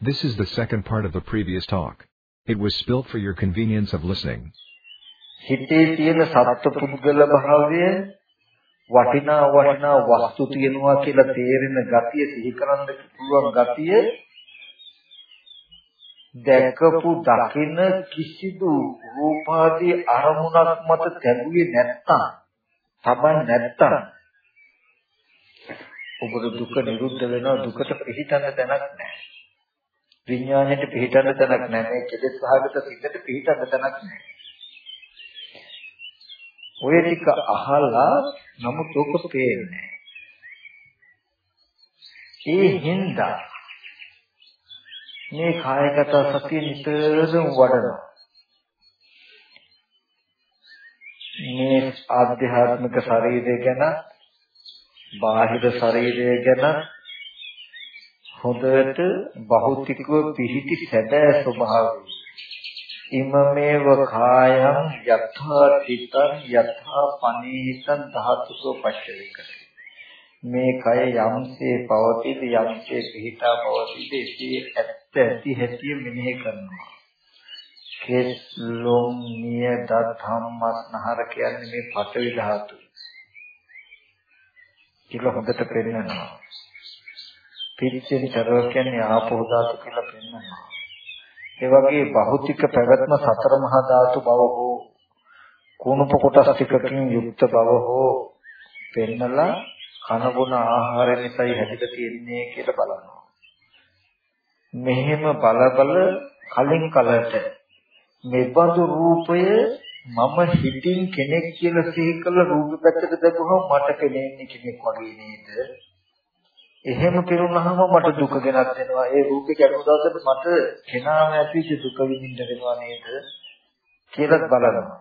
This is the second part of the previous talk. It was spilt for your convenience of listening. හිතේ තියෙන සත්පුද්ගල භාවය වටිනා වටිනා වස්තු තියෙනවා කියලා තේරෙන ගතිය සිහි කරන්න පුළුවන් ගතිය දැකපු දකින කිසිදු රූපාදී අරමුණක් මත තැබුවේ නැත්තම් තබන් නැත්තම් ඔබට දුක නිරුද්ධ වෙනවා දුකට පිහිටන්න තැනක් නැහැ විඥාණයට පිහිටන්න තැනක් නැහැ. මේ කෙලෙස් සහගත සිතට පිහිටන්න තැනක් නැහැ. ඔය ටික අහලා නමුත් ඔක පේන්නේ ඒ හින්දා මේ කායගත සතිය නිතරම වඩනවා. මේ ආධ්‍යාත්මික ශරීරය ගැන බාහිර ශරීරය ගැන හොඳට භෞතිකව පිහිටි සැබෑ ස්වභාවය ඉමමේව කායං යථා තිතං යථා පනීතං ධාතුසෝ පච්චවේකති මේ කය යම්සේ පවතිද යම්සේ පිහිටා පවතිද එසේ ඇත්ත ඇති හැටි මෙනෙහි කරනවා. කෙස්ලොම් නිය දධම්මස්නහර කියන්නේ මේ පඨවි ධාතු. කියලා හොඳට පෙන්නනවා. පිරිච්චෙන් තරව කියන්නේ ආපෝ ධාතු කියලා පෙන්නනවා. ඒ වගේ භෞතික පැවැත්ම සතර මහා ධාතු බව හෝ කුණප කොටස් ටිකකින් යුක්ත බව හෝ පෙන්නලා කනබුන ආහාර නිසායි හැදිලා තියෙන්නේ කියලා බලනවා. මෙහෙම බල බල කලින් කලට මෙබඳු රූපය මම හිතින් කෙනෙක් කියලා සිහි කළ රූප පැත්තට දැකුවම මට පෙනෙන්නේ කෙනෙක් වගේ නේද? එහෙම පෙරුණාම මට දුක ගෙනත් දෙනවා. ඒ රූපේ කැඩුණු දවසට මට කෙනාම ඇතිවෙච්ච දුක විඳින්න වෙනවා නේද? කියලා බලනවා.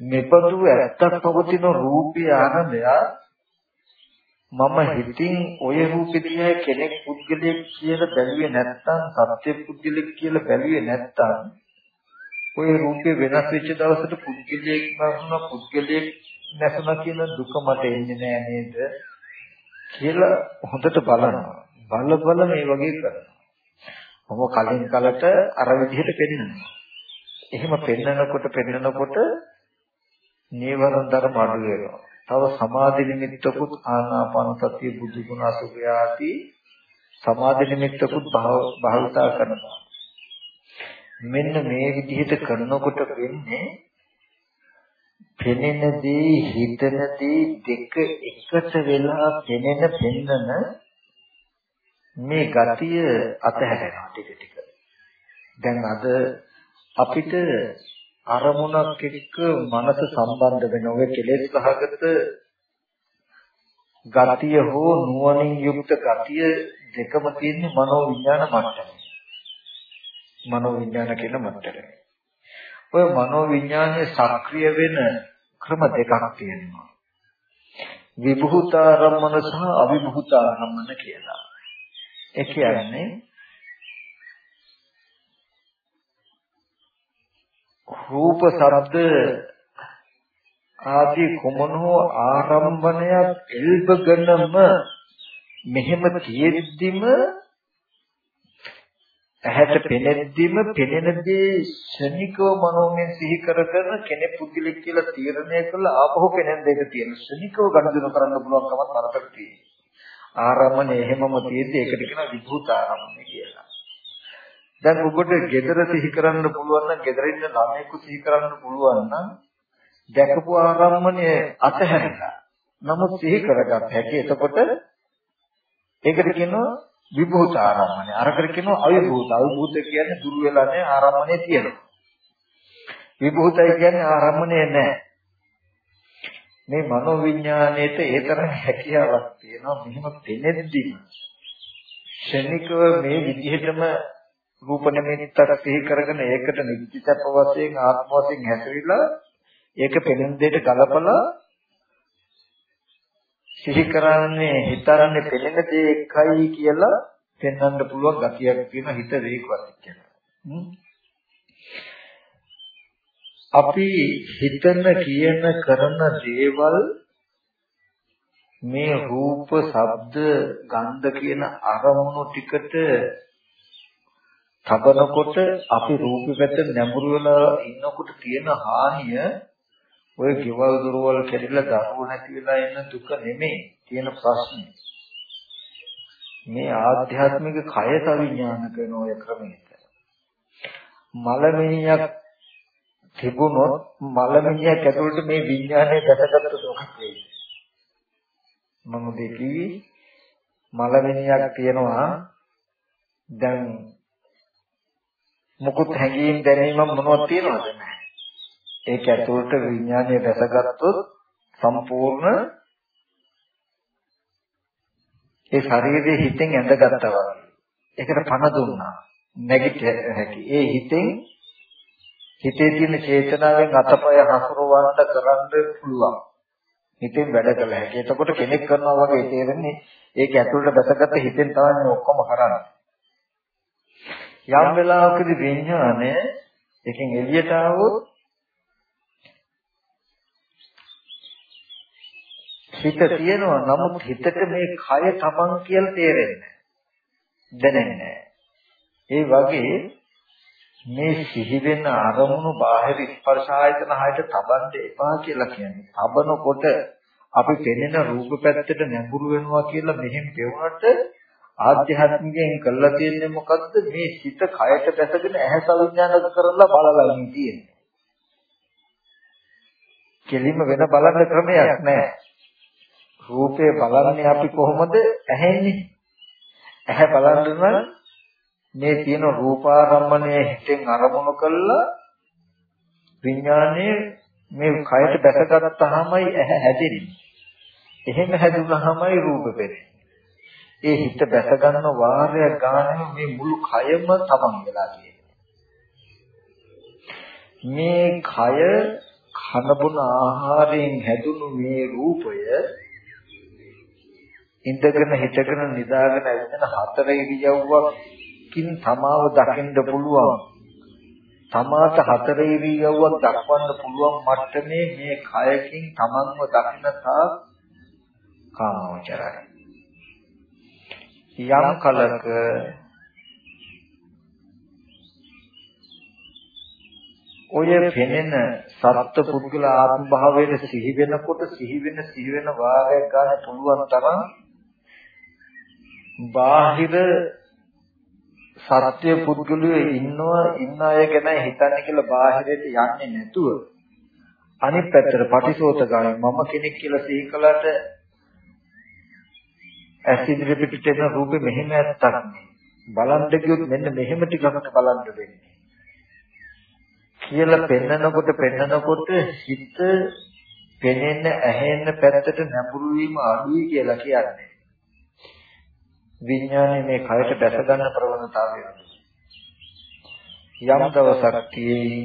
මෙබඳු ඇත්තක් පවතින රූපී ආනන්දය මම හිතින් ඔය රූපෙ දිහා කෙනෙක් පුද්ගලයෙක් කියලා බැලුවේ නැත්නම් සත්‍ය පුද්ගලයෙක් කියලා බැලුවේ නැත්නම් ඔය රූපේ වෙනස් වෙච්ච දවසට පුද්ගලයෙක් නැසුණා පුද්ගලයෙක් නැසුණා කියන දුක මට එන්නේ නෑ නේද කියලා හොඳට බලනවා. බල බල මේ වගේ කරනවා. මම කලින් කලට අර විදිහට පෙන්නනවා. එහෙම පෙන්නනකොට පෙන්නනකොට නීවරණ ධර්ම අඩු වෙනවා. තව සමාධි නිමිත්තකුත් ආනාපාන සතිය බුදු ගුණ අසුභයාති සමාධි නිමිත්තකුත් භාවිතා කරනවා. මෙන්න මේ විදිහට කරනකොට වෙන්නේ පෙනෙන දේ හිතන දේ දෙක එකට වෙලා පෙනෙන පෙන්නන මේ ගතිය අතහැරෙනවා ටික ටික. දැන් අද අපිට අරමුණක් එක්ක මනස සම්බන්ධ වෙන ඔය කෙලෙස් සහගත ගතිය හෝ නුවණින් යුක්ත ගතිය දෙකම තියෙන්නේ මනෝ විඥාන මට්ටමේ. මනෝ විඥාන කියන මට්ටමේ. ඔය මනෝ විඥානයේ සක්‍රිය වෙන ක්‍රම දෙකක් තියෙනවා. විභූතාරම්මන සහ අවිභූතාරම්මන කියලා. ඒ කියන්නේ රූප ශබ්ද ආදී කුමන හෝ ආරම්භණයක් එල්බගෙනම මෙහෙම තියෙද්දිම ඇහැට පෙනෙද්දිම පෙනෙන දේ ශනිකව මනෝමයෙන් සිහි කරගෙන කෙනෙක් පුද්ගලික කියලා තීරණය කළා ආපහු පෙනෙන දෙයක තියෙන ශනිකව ගනුදෙනු කරන්න පුළුවන් කමක් තරකට තියෙනවා. ආරම්භණය එහෙමම තියෙද්දි ඒකට කියනවා විභූත ආරම්භණය කියලා. දැන් ඔබට gedara සිහි කරන්න පුළුවන් නම් gedara ඉන්න ළමයෙකු සිහි කරන්න පුළුවන් නම් දැකපු ආරම්මණය අතහැරලා නමුත් සිහි කරගත් හැටි. එතකොට ඒකට කියනවා විභූත ආරම්මණය අරකට කියනවා අවිභූත. අවිභූත කියන්නේ දුරු වෙලා නැහැ ආරම්මණය තියෙනවා. විභූතයි කියන්නේ ආරම්මණය නැහැ. මේ මනෝවිඤ්ඤාණයට ඒ තරම් හැකියාවක් තියෙනවා. මෙහෙම පෙනෙද්දිම ශනිකව මේ විදිහටම රූප නිමිත්තක් සිහි කරගෙන ඒකට නිත්‍යත්ව වශයෙන් ආත්ම වශයෙන් හැසිරීලා ඒක පෙනෙන දෙයට ගලපලා සිහි කරන්නේ හිතරන්නේ පෙනෙන දේ එකයි කියලා පෙන්වන්න පුළුවන් ගතියක් තියෙන හිත වේගවත් කියලා. අපි හිතන කියන කරන දේවල් මේ රූප, ශබ්ද, ගන්ධ කියන අරමුණු ටිකට තබනකොට අපි රූපෙ පැත්ත නැඹුරු වෙලා ඉන්නකොට තියෙන හානිය ඔය ගෙවල් දොරවල් කැඩිලා දරුවෝ නැති වෙලා ඉන්න දුක නෙමෙයි තියෙන ප්‍රශ්නේ. මේ ආධ්‍යාත්මික කය සවිඥාන කරන ඔය ක්‍රමයට. මලමිණියක් තිබුණොත් මලමිණියක් ඇතුළට මේ විඥානය දැසගත්තු දුකක් වෙයි. මම දෙකී මලමිණියක් තියෙනවා දැන් මොකුත් හැඟීම් දැනීම මොනවද තියෙනවද නැහැ. ඒක ඇතුළට විඥානය දැසගත්තොත් සම්පූර්ණ ඒ ශරීරයේ හිතෙන් ඇඳගත්තා වගේ. ඒකට පණ දුන්නා. නැගිට හැකි. ඒ හිතෙන් හිතේ තියෙන චේතනාවෙන් අතපය හසුරවන්න කරන්න පුළුවන්. හිතෙන් වැඩ කළ හැකි. එතකොට කෙනෙක් කරනවා වගේ තේරෙන්නේ ඒක ඇතුළට දැසගත්ත හිතෙන් තමයි ඔක්කොම කරන්නේ. යම් වෙලාවකදී විඥානය එකෙන් එළියට ආවොත් හිත තියෙනවා නමුත් හිතට මේ කය තමන් කියලා තේරෙන්නේ දැනෙන්නේ ඒ වගේ මේ සිහි වෙන අරමුණු බාහිර ස්පර්ශ ආයතන හයට තබන්න එපා කියලා කියන්නේ. තබනකොට අපි පෙනෙන රූප පැත්තට නැඹුරු වෙනවා කියලා මෙහෙම පෙවුනට ආධ්‍යාත්මිකයෙන් කළා තියෙන්නේ මොකද්ද? මේ සිත කයට දැසගෙන ඇහැ සවිඥානික කරලා බලලා ඉන්නේ. කෙලින්ම වෙන බලන්න ක්‍රමයක් නැහැ. රූපේ බලන්නේ අපි කොහොමද ඇහෙන්නේ? ඇහැ බලන්න නම් මේ තියෙන රූපාරම්මණය හිතෙන් අරමුණු කළා විඥානයේ මේ කයට දැකගත්තාමයි ඇහැ හැදෙන්නේ. එහෙම හැදුනහමයි රූප පෙරෙන්නේ. ඒ හිත දැක ගන්න වාරයක් ගන්න මේ මුළු කයම තමන් වෙලා තියෙන්නේ. මේ කය කනබුන ආහාරයෙන් හැදුණු මේ රූපය ඉඳගෙන හිටගෙන නිදාගෙන ඇවිදින හතර ඉරියව්වකින් තමාව දකින්න පුළුවන්. තමාට හතර ඉරියව්වක් දක්වන්න පුළුවන් මට්ටමේ මේ කයකින් තමන්ව දකින්න තා කාමෝචරයි. යම් කලක ඔය පෙනෙන සත්ත්ව පුද්ගල ආත්ම භාවයේ සිහි වෙනකොට සිහි වෙන සිහි වෙන වාරයක් ගන්න පුළුවන් තරම් බාහිර සත්‍ය පුද්ගලයෝ ඉන්නවා ඉන්න අය ගැන හිතන්නේ කියලා බාහිරට යන්නේ නැතුව අනිත් පැත්තට පටිසෝත ගන්න මම කෙනෙක් කියලා සිහි කළාට ඇස් ඉදිරි පිටට එන රූපේ මෙහෙම ඇත්තක් බලන්න ගියොත් මෙන්න මෙහෙම ටිකකට බලන්න වෙන්නේ. කියලා පෙන්නකොට පෙන්නකොට හිත පෙනෙන ඇහෙන පැත්තට නැඹුරු වීම අඩුයි කියලා කියන්නේ. විඥානේ මේ කයට දැස ගන්න ප්‍රවණතාවය. යම් දවසක් තියෙයි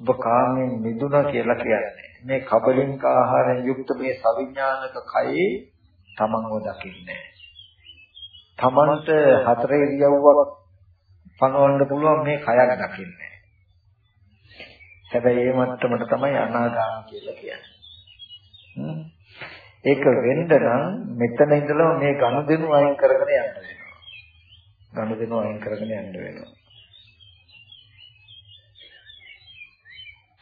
ඔබ කාමෙන් මිදුණා කියලා කියන්නේ. මේ කබලින්ක ආහාරයෙන් යුක්ත මේ සවිඥානික කයේ තමන්ව දකින්නේ. තමන්ට හතර ඉරියව්වක් පනවන්න පුළුවන් මේ කයක දකින්නේ. හැබැයි ඒ මට්ටමට තමයි අනාගාමී කියලා කියන්නේ. ඒක වෙන්න නම් මෙතන ඉඳලා මේ ගනුදෙනු අයින් කරගෙන යන්න වෙනවා. ගනුදෙනු අයින් කරගෙන යන්න වෙනවා.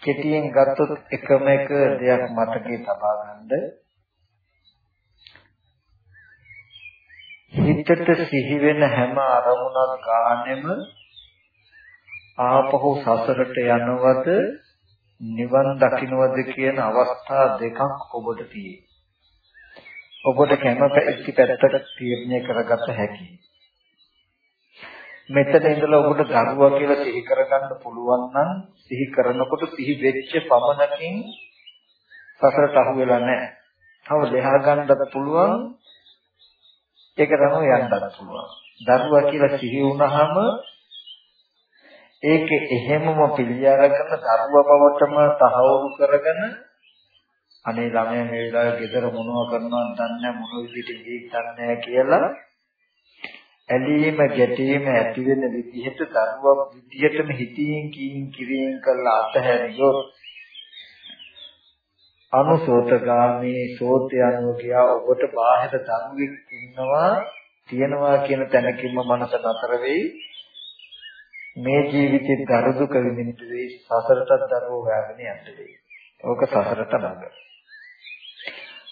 කෙටියෙන් ගත්තොත් එකම එක දෙයක් මතකේ තබා ගන්න හිතට සිහි වෙන හැම අරමුණක් ගන්නෙම ආපහු සසරට යනවද නිවන් දකින්නවද කියන අවස්ථා දෙකක් ඔබට තියෙනවා. ඔබට කැමති පැත්තට තීරණය කරගත හැකියි. මෙතන ඉඳලා ඔබට දරුවා කියලා සිහි කරගන්න පුළුවන් නම් සිහි කරනකොට සිහි වෙච්ච පමණකින් සසරට අහු වෙලා නැහැ. තව දෙහා ගන්නත් පුළුවන් ඒක තමයි යන්නත් පුළුවන්. දරුවා කියලා සිහි වුණාම ඒක එහෙමම පිළිඅරගෙන දරුවා බවටම තහවුරු කරගෙන අනේ ළමයා මේ වෙලාවේ ගෙදර මොනව කරනවද දන්නේ මොන විදිහට ජීවිතන්නේ කියලා ඇලීම ගැටීම ඇති වෙන විදිහට දරුවා විදිහටම හිතින් කීින් කිරින් කරලා අතහැරියොත් අනුසෝතගාමී සෝත්‍ය අනුගියා ඔබට බාහිර ධර්මයක් ඉන්නවා තියනවා කියන තැනකින්ම මනස නතර වෙයි මේ ජීවිතේ දරු දුක විඳින්න වෙයි සසරටත් දරුවෝ හොයාගෙන යන්න වෙයි. ඕක සසරට නඟ.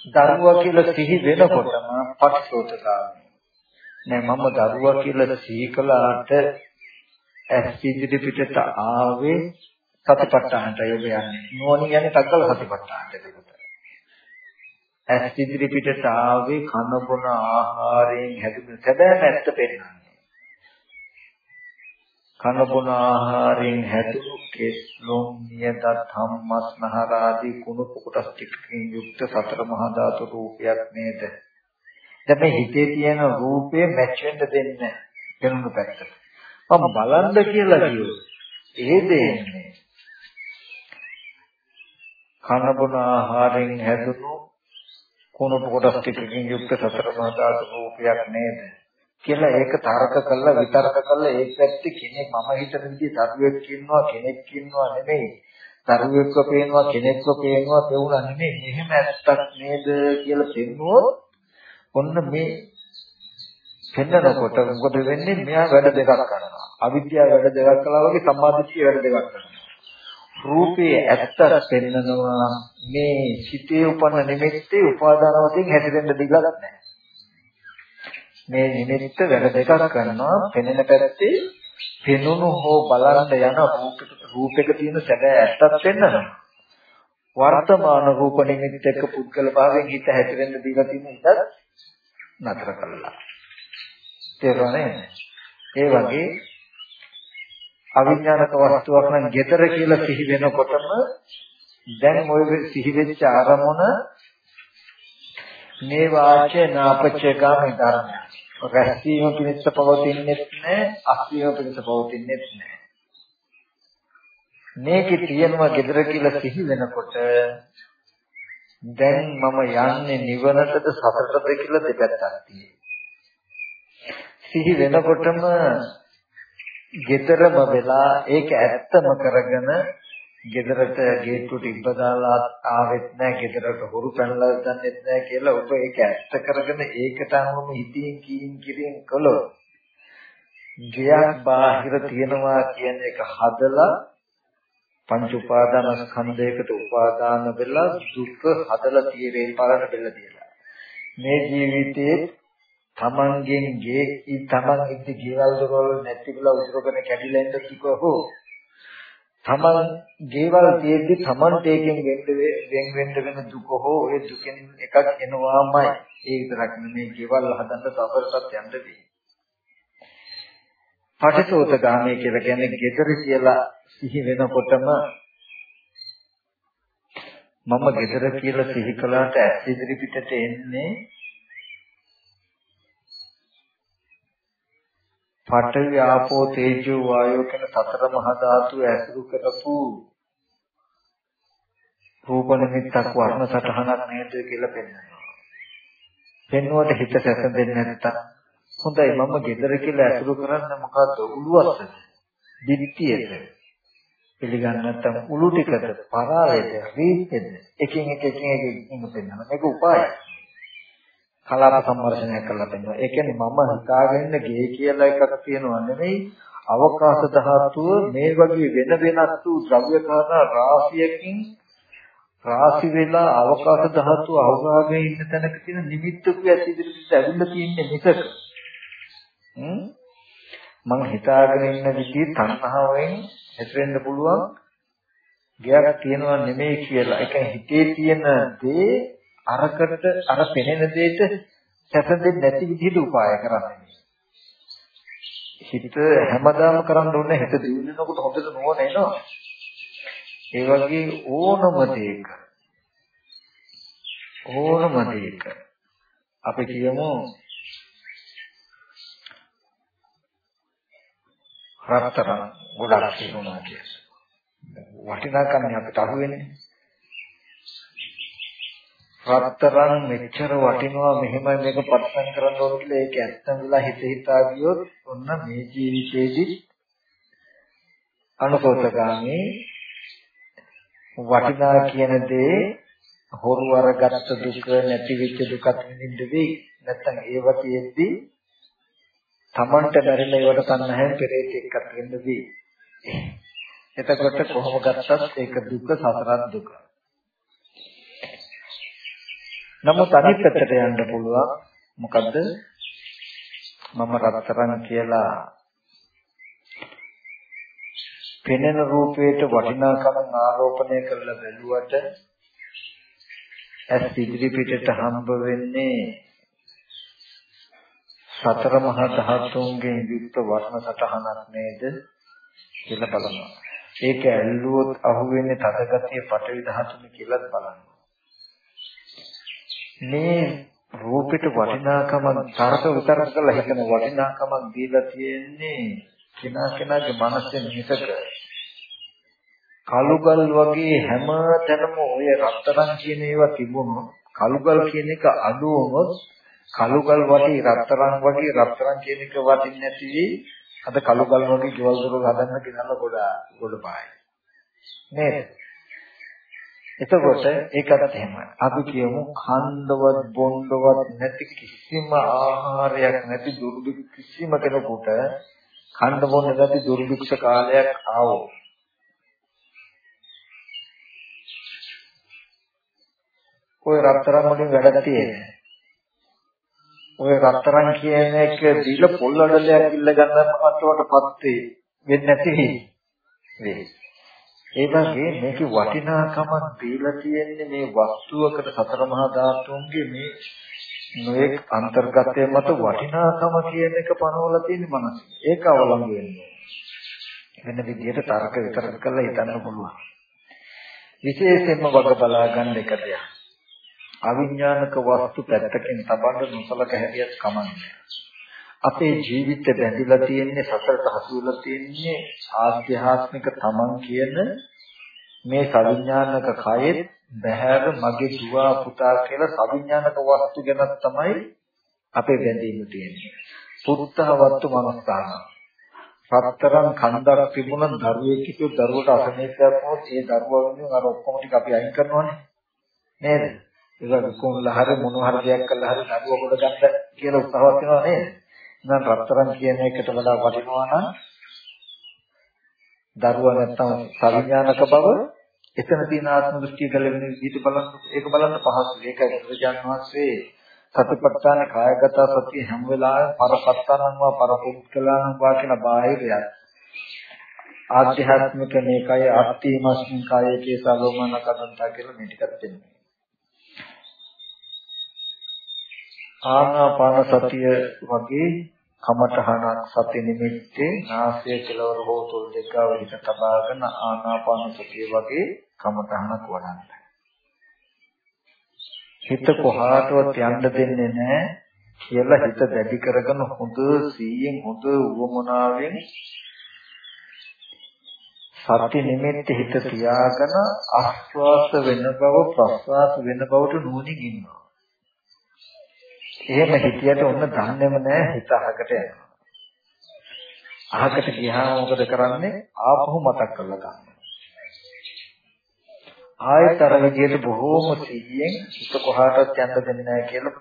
දරුවා කියලා සිහි වෙනකොටම පටිසෝතගාමී. නෑ මම දරුවා කියලා සිහි කළාට ඇස් ඉදිරි පිටට ආවේ සතිපට්ඨානට යොම යන්නේ. නෝනිය යන්නේ තක්කල සතිපට්ඨානට ඒකට. ඇස් ඉදිරි පිටට ආවේ කන බොන ආහාරයෙන් හැදුණු සැබෑ ඇත්ත පෙන්නන්නේ. කන බොන ආහාරයෙන් හැදුණු කෙස්ලොම් නියත ධම්මස්නහර ආදී කුණු කොටස් ටිකකින් යුක්ත සතර මහා ධාතු රූපයක් නේද? දැන් මේ හිතේ තියෙන රූපය මැච් වෙන්න දෙන්නේ පෙනුණු පැත්තට. මම බලන්න කියලා කිව්වොත් ඒ දෙන්නේ කන බොන ආහාරයෙන් හැදුණු කුණු කොටස් ටිකකින් යුක්ත සතර මහා ධාතු රූපයක් නේද? කියලා ඒක තර්ක කළා විතර්ක කළා ඒ පැත්තේ කෙනෙක් මම හිතන විදිහේ දරුවෙක් ඉන්නවා කෙනෙක් ඉන්නවා නෙමෙයි. දරුවෙක්ව පේනවා කෙනෙක්ව පේනවා පෙවුනා නෙමෙයි. මෙහෙම ඇත්තක් නේද කියලා පෙන්නුවොත් ඔන්න මේ පෙන්නකොට මොකද වෙන්නේ? මෙයා වැඩ දෙකක් කරනවා. අවිද්‍යාව වැඩ දෙකක් කළා වගේ සම්මාදිට්ඨිය වැඩ දෙකක් කරනවා. රූපේ ඇත්ත පෙන්නනවා. මේ සිතේ උපන්න නිමිත්තේ උපාදාන වශයෙන් හැදෙන්න දිගලක් නැහැ. මේ නිමිත්ත වැඩ දෙකක් කරනවා. පෙනෙන පැත්තේ පෙනුණු හෝ බලන්න යන රූපයක තියෙන සැබෑ ඇත්තක් පෙන්වනවා වර්තමාන රූප නිමිත්ත එක්ක පුද්ගල භාවයෙන් හිත හැදෙන්න දීලා තියෙන ඉඳ නතර කළා තේරුණානේ? ඒ වගේ අවිඥානික වස්තුවක් නම් gedara කියලා සිහි වෙනකොටම දැන් ওই සිහි වෙච්ච අරමුණ මේ වාචේ නාපච්චේගාමී ධර්මයක්. රැස්වීම පිණිස පවතින්නේත් නැහැ අස්වීම පිණිස පවතින්නේත් නැහැ මේකේ තියෙනවා gedara කියලා සිහි වෙනකොට දැන් මම යන්නේ නිවනටද සතරටද කියලා දෙපැත්තක් තියෙනවා. සිහි වෙනකොටම gedarම වෙලා ඒක ඇත්තම කරගෙන ගෙදරට ගේට්ටුවට ඉබ්බ දාලා ආවෙත් නැහැ ගෙදරට හොරු පැනලා දන්නෙත් නැහැ කියලා ඔබ ඒක ඇත්ත කරගෙන ඒකට අනුවම හිතින් කීින් කිරින් කළොත් ගයක් බාහිර තියනවා කියන එක හදලා පංච උපාදාන ස්කන්ධයකට උපාදාන වෙලා දුක හදලා తీරේ පාරන බෙල්ල තියලා. මේ ජීවිතයේ තමන්ගෙන් ගේ තමන් ඉති ගෙවල් දොරවල් නැති කියලා උසරගෙන කැඩිලා ඉන්න කිව්වහෝ තමන් දේවල් තියෙද්දි තමන්ට ඒකෙන් වෙන්න වෙන්න වෙන දුක හෝ ඒ දුකෙන් එකක් එනවාමයි ඒ විතරක් නෙමෙයි දේවල් හදන්න තවරටත් යන්න වෙයි. පටිසෝත ගාමී කියලා කියන්නේ gedara කියලා සිහි වෙනකොටම මම gedara කියලා සිහි කළාට ඇස් ඉදිරි පිටට එන්නේ පඨවි ආපෝ තේජෝ වායෝ කියන සතර මහා ධාතු ඇසුරු කරපු රූප නිමිත්තක් වර්ණ සටහනක් නේද කියලා පෙන්වනවා. පෙන්වුවට හිත සැසඳෙන්නේ නැත්තම් හොඳයි මම gedara කියලා ඇසුරු කරන්නේ මොකද්ද? උළුවස්සද? දිට්ඨියද? පිළිගන්න නැත්තම් උළු ටිකද? පරාවේද? රීතෙද? එකින් එක එකින් එක එකින් පෙන්වනවා. මේක උපායයි. කලාප සම්වර්ෂණය කරලා දෙනවා. ඒ කියන්නේ මම හිතාගෙන ගේ කියලා එකක් තියෙනවා නෙමෙයි අවකාශ ධාතුව මේ වගේ වෙන වෙනස් වූ ද්‍රව්‍ය කාරණා රාශියකින් රාශි වෙලා අවකාශ ධාතුව අවගාගෙන ඉන්න තැනක තියෙන නිමිත්තක ඇති ඉදිරියට ඇවිල්ලා තියෙන්නේ මිසක මම හිතාගෙන ඉන්න විදිහේ තණ්හාවෙන් හැසිරෙන්න පුළුවන් ගයක් තියෙනවා නෙමෙයි කියලා. ඒක හිතේ තියෙන දේ අරකට අර පෙනෙන දෙයට සැසඳෙන්නේ නැති විදිහට උපාය කරන්නේ. හිත හැමදාම කරන්න ඕනේ හිත දිනනකොට හොඳට නෝන එනවා. ඒ වගේ ඕනම දෙයක ඕනම දෙයක අපි කියමු රත්තරන් ගොඩක් තියෙනවා කියලා. වටිනාකම් අපිට අහුවෙන්නේ රත්තරන් මෙච්චර වටිනවා මෙහෙමයි මේක පරිස්සම් කරන්න ඕන කියලා ඒක ඇත්තම වෙලා හිත හිතා ගියොත් ඔන්න මේ ජීවිතේදී අනුසෝතගාමී වටිනා කියන දේ හොරු අරගත්ත දුක නැති වෙච්ච දුකත් විඳින්න වෙයි නැත්නම් ඒව තියෙද්දි Tamanට බැරිලා ඒවට තණ්හයෙන් පෙරේත එක්ක වෙන්නදී. එතකොට කොහොම ගත්තත් ඒක දුක සතරක් දුක. නමුත් අනිත් පැත්තට යන්න පුළුවන් මොකද්ද? මම රත්තරන් කියලා පෙනෙන රූපයට වටිනාකම ආරෝපණය කරලා බැලුවට ඇස් ඉදිරි පිටට හම්බ වෙන්නේ සතර මහා ධාතුන්ගෙන් යුක්ත වර්ණ සටහනක් නේද කියලා බලනවා. ඒක ඇල්ලුවොත් අහුවෙන්නේ තදගතිය පටවි ධාතුනේ කියලා බලනවා. මේ රූපෙට වටිනාකමක් තරක විතරක් කරලා හිතන වටිනාකමක් දීලා තියෙන්නේ කෙනා කෙනාගේ මනසෙන් මිසක. කලුගල් වගේ හැම තැනම ඔය රත්තරන් කියන ඒවා තිබුණොත් කලුගල් කියන එක අඩු වුණොත් කලුගල් වටි රත්තරන් වගේ රත්තරන් කියන එක වටින්නේ නැති අද කලුගල් වගේ ගෙවල් දොර හදන්න ගෙනල්ලා ගොඩ ගොඩ පායි නේද එතකොට ඒකත් එහෙමයි අපි කියමු ඛණ්ඩවත් බොණ්ඩවත් නැති කිසිම ආහාරයක් නැති දුර්භික්ෂ කිසිම කෙනෙකුට ඛණ්ඩ බොණ්ඩ නැති දුර්භික්ෂ කාලයක් ආවොත් ඔය රත්තරන් වලින් වැඩ තියෙන්නේ. ඔය රත්තරන් කියන එක දීලා පොල් අඩලයක් ඉල්ල ගන්න මට්ටමටපත් වෙන්නේ නැති වෙයි. ඒ වගේ මේක වටිනාකමක් දීලා තියෙන්නේ මේ වස්තුවකට සතර මහා ධාතුන්ගේ මේ නොඑක් අන්තර්ගතය මත වටිනාකම කියන එක පනවලා තියෙන මනස. ඒක අවලංගු වෙන්නේ. වෙන විදිහට තර්ක විතරක කරලා හිතන්න පුළුවන්. විශේෂයෙන්ම වග බලා ගන්න එක දෙයක්. අවිඥානික වස්තු පැත්තකින් තබන්න නොසලක හැටියට කමන්නේ. අපේ ජීවිත බැඳිලා තියෙන්නේ සතරට හසු වෙලා තියෙන්නේ ආධ්‍යාත්මික තමන් කියන මේ සවිඥානික කයෙත් බහැර මගේ දුව පුතා කියලා සවිඥානික වස්තු ගැන තමයි අපේ බැඳීම තියෙන්නේ. පුත්තහ වත්තු මනස්ථාන. සතරන් කන්දක් තිබුණ දරුවෙක් හිටියොත් දරුවට අසනීපයක් වුණොත් ඒ දරුවා වෙනුවෙන් අර ඔක්කොම ටික අපි අයින් කරනවනේ. නේද? ඒක කොහොමද හරි මොන හරි දෙයක් කළා හරි නඩුව කොට ගන්න කියලා උත්සාහවත් වෙනවා නේද? නම් රත්තරන් කියන එකට වඩා වටිනවා නම් දරුවා නැත්තම් සවිඥානික බව එතන තියෙන ආත්ම දෘෂ්ටිය ගැලවෙන විදිහට බලන්න ඒක බලන්න පහසුයි. ඒක බුදුජාන විශ්වසේ සතිපට්ඨාන කායගත සතිය හැම වෙලාවෙම පරපත්තනම් වා පරපුත්කලනම් වා කියන බාහිරයක්. ආධ්‍යාත්මික මේකයි අත්තිමස්මින් කායේ කේසලෝමන කදන්තා කියලා මේ ටිකත් දෙන්නේ. ආනාපාන සතිය වගේ කමඨහනක් සති නිමිත්තේ නාසය කෙලවර හෝ තුල් දෙකව හිත තබාගෙන ආනාපාන සතිය වගේ කමඨහනක් වඩන්න. හිත කොහාටවත් යන්න දෙන්නේ නැහැ කියලා හිත දැඩි කරගෙන හොඳ සීයෙන් හොඳ උවමනාවෙන් සති නිමිත්ත හිත තියාගෙන ආස්වාස වෙන බව ප්‍රස්වාස වෙන බවට නුවණින් ඉන්නවා. එහෙම හිතියට ඔන්න දන්නේම නැහැ හිත අහකට යනවා. අහකට ගියාම මොකද කරන්නේ? ආපහු මතක් කරලා ගන්නවා. ආයතර විදියට බොහෝම සිහියෙන් හිත කොහාටවත් යන්න දෙන්නේ නැහැ කියලා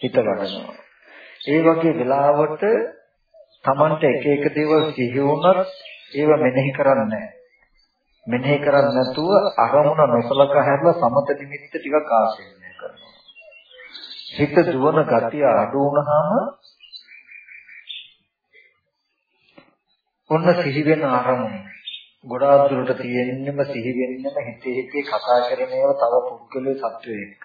හිත වඩනවා. ඒ වගේ වෙලාවට Tamanට එක එක දේවල් සිහි වුණත් ඒව මෙනෙහි කරන්නේ නැහැ. මෙනෙහි කරන්නේ නැතුව අරමුණ නොසලකා හැරලා සමත නිමිත්ත ටිකක් ආශ්‍රය හිත දුවන ගතිය අඩු වුණාම ඔන්න සිහි වෙන අරමුණ ගොඩාක් දුරට තියෙන්නම සිහි වෙන්නම හිතේ හිතේ කතා කරන ඒවා තව පුද්ගලයේ සත්වයේ එක්ක.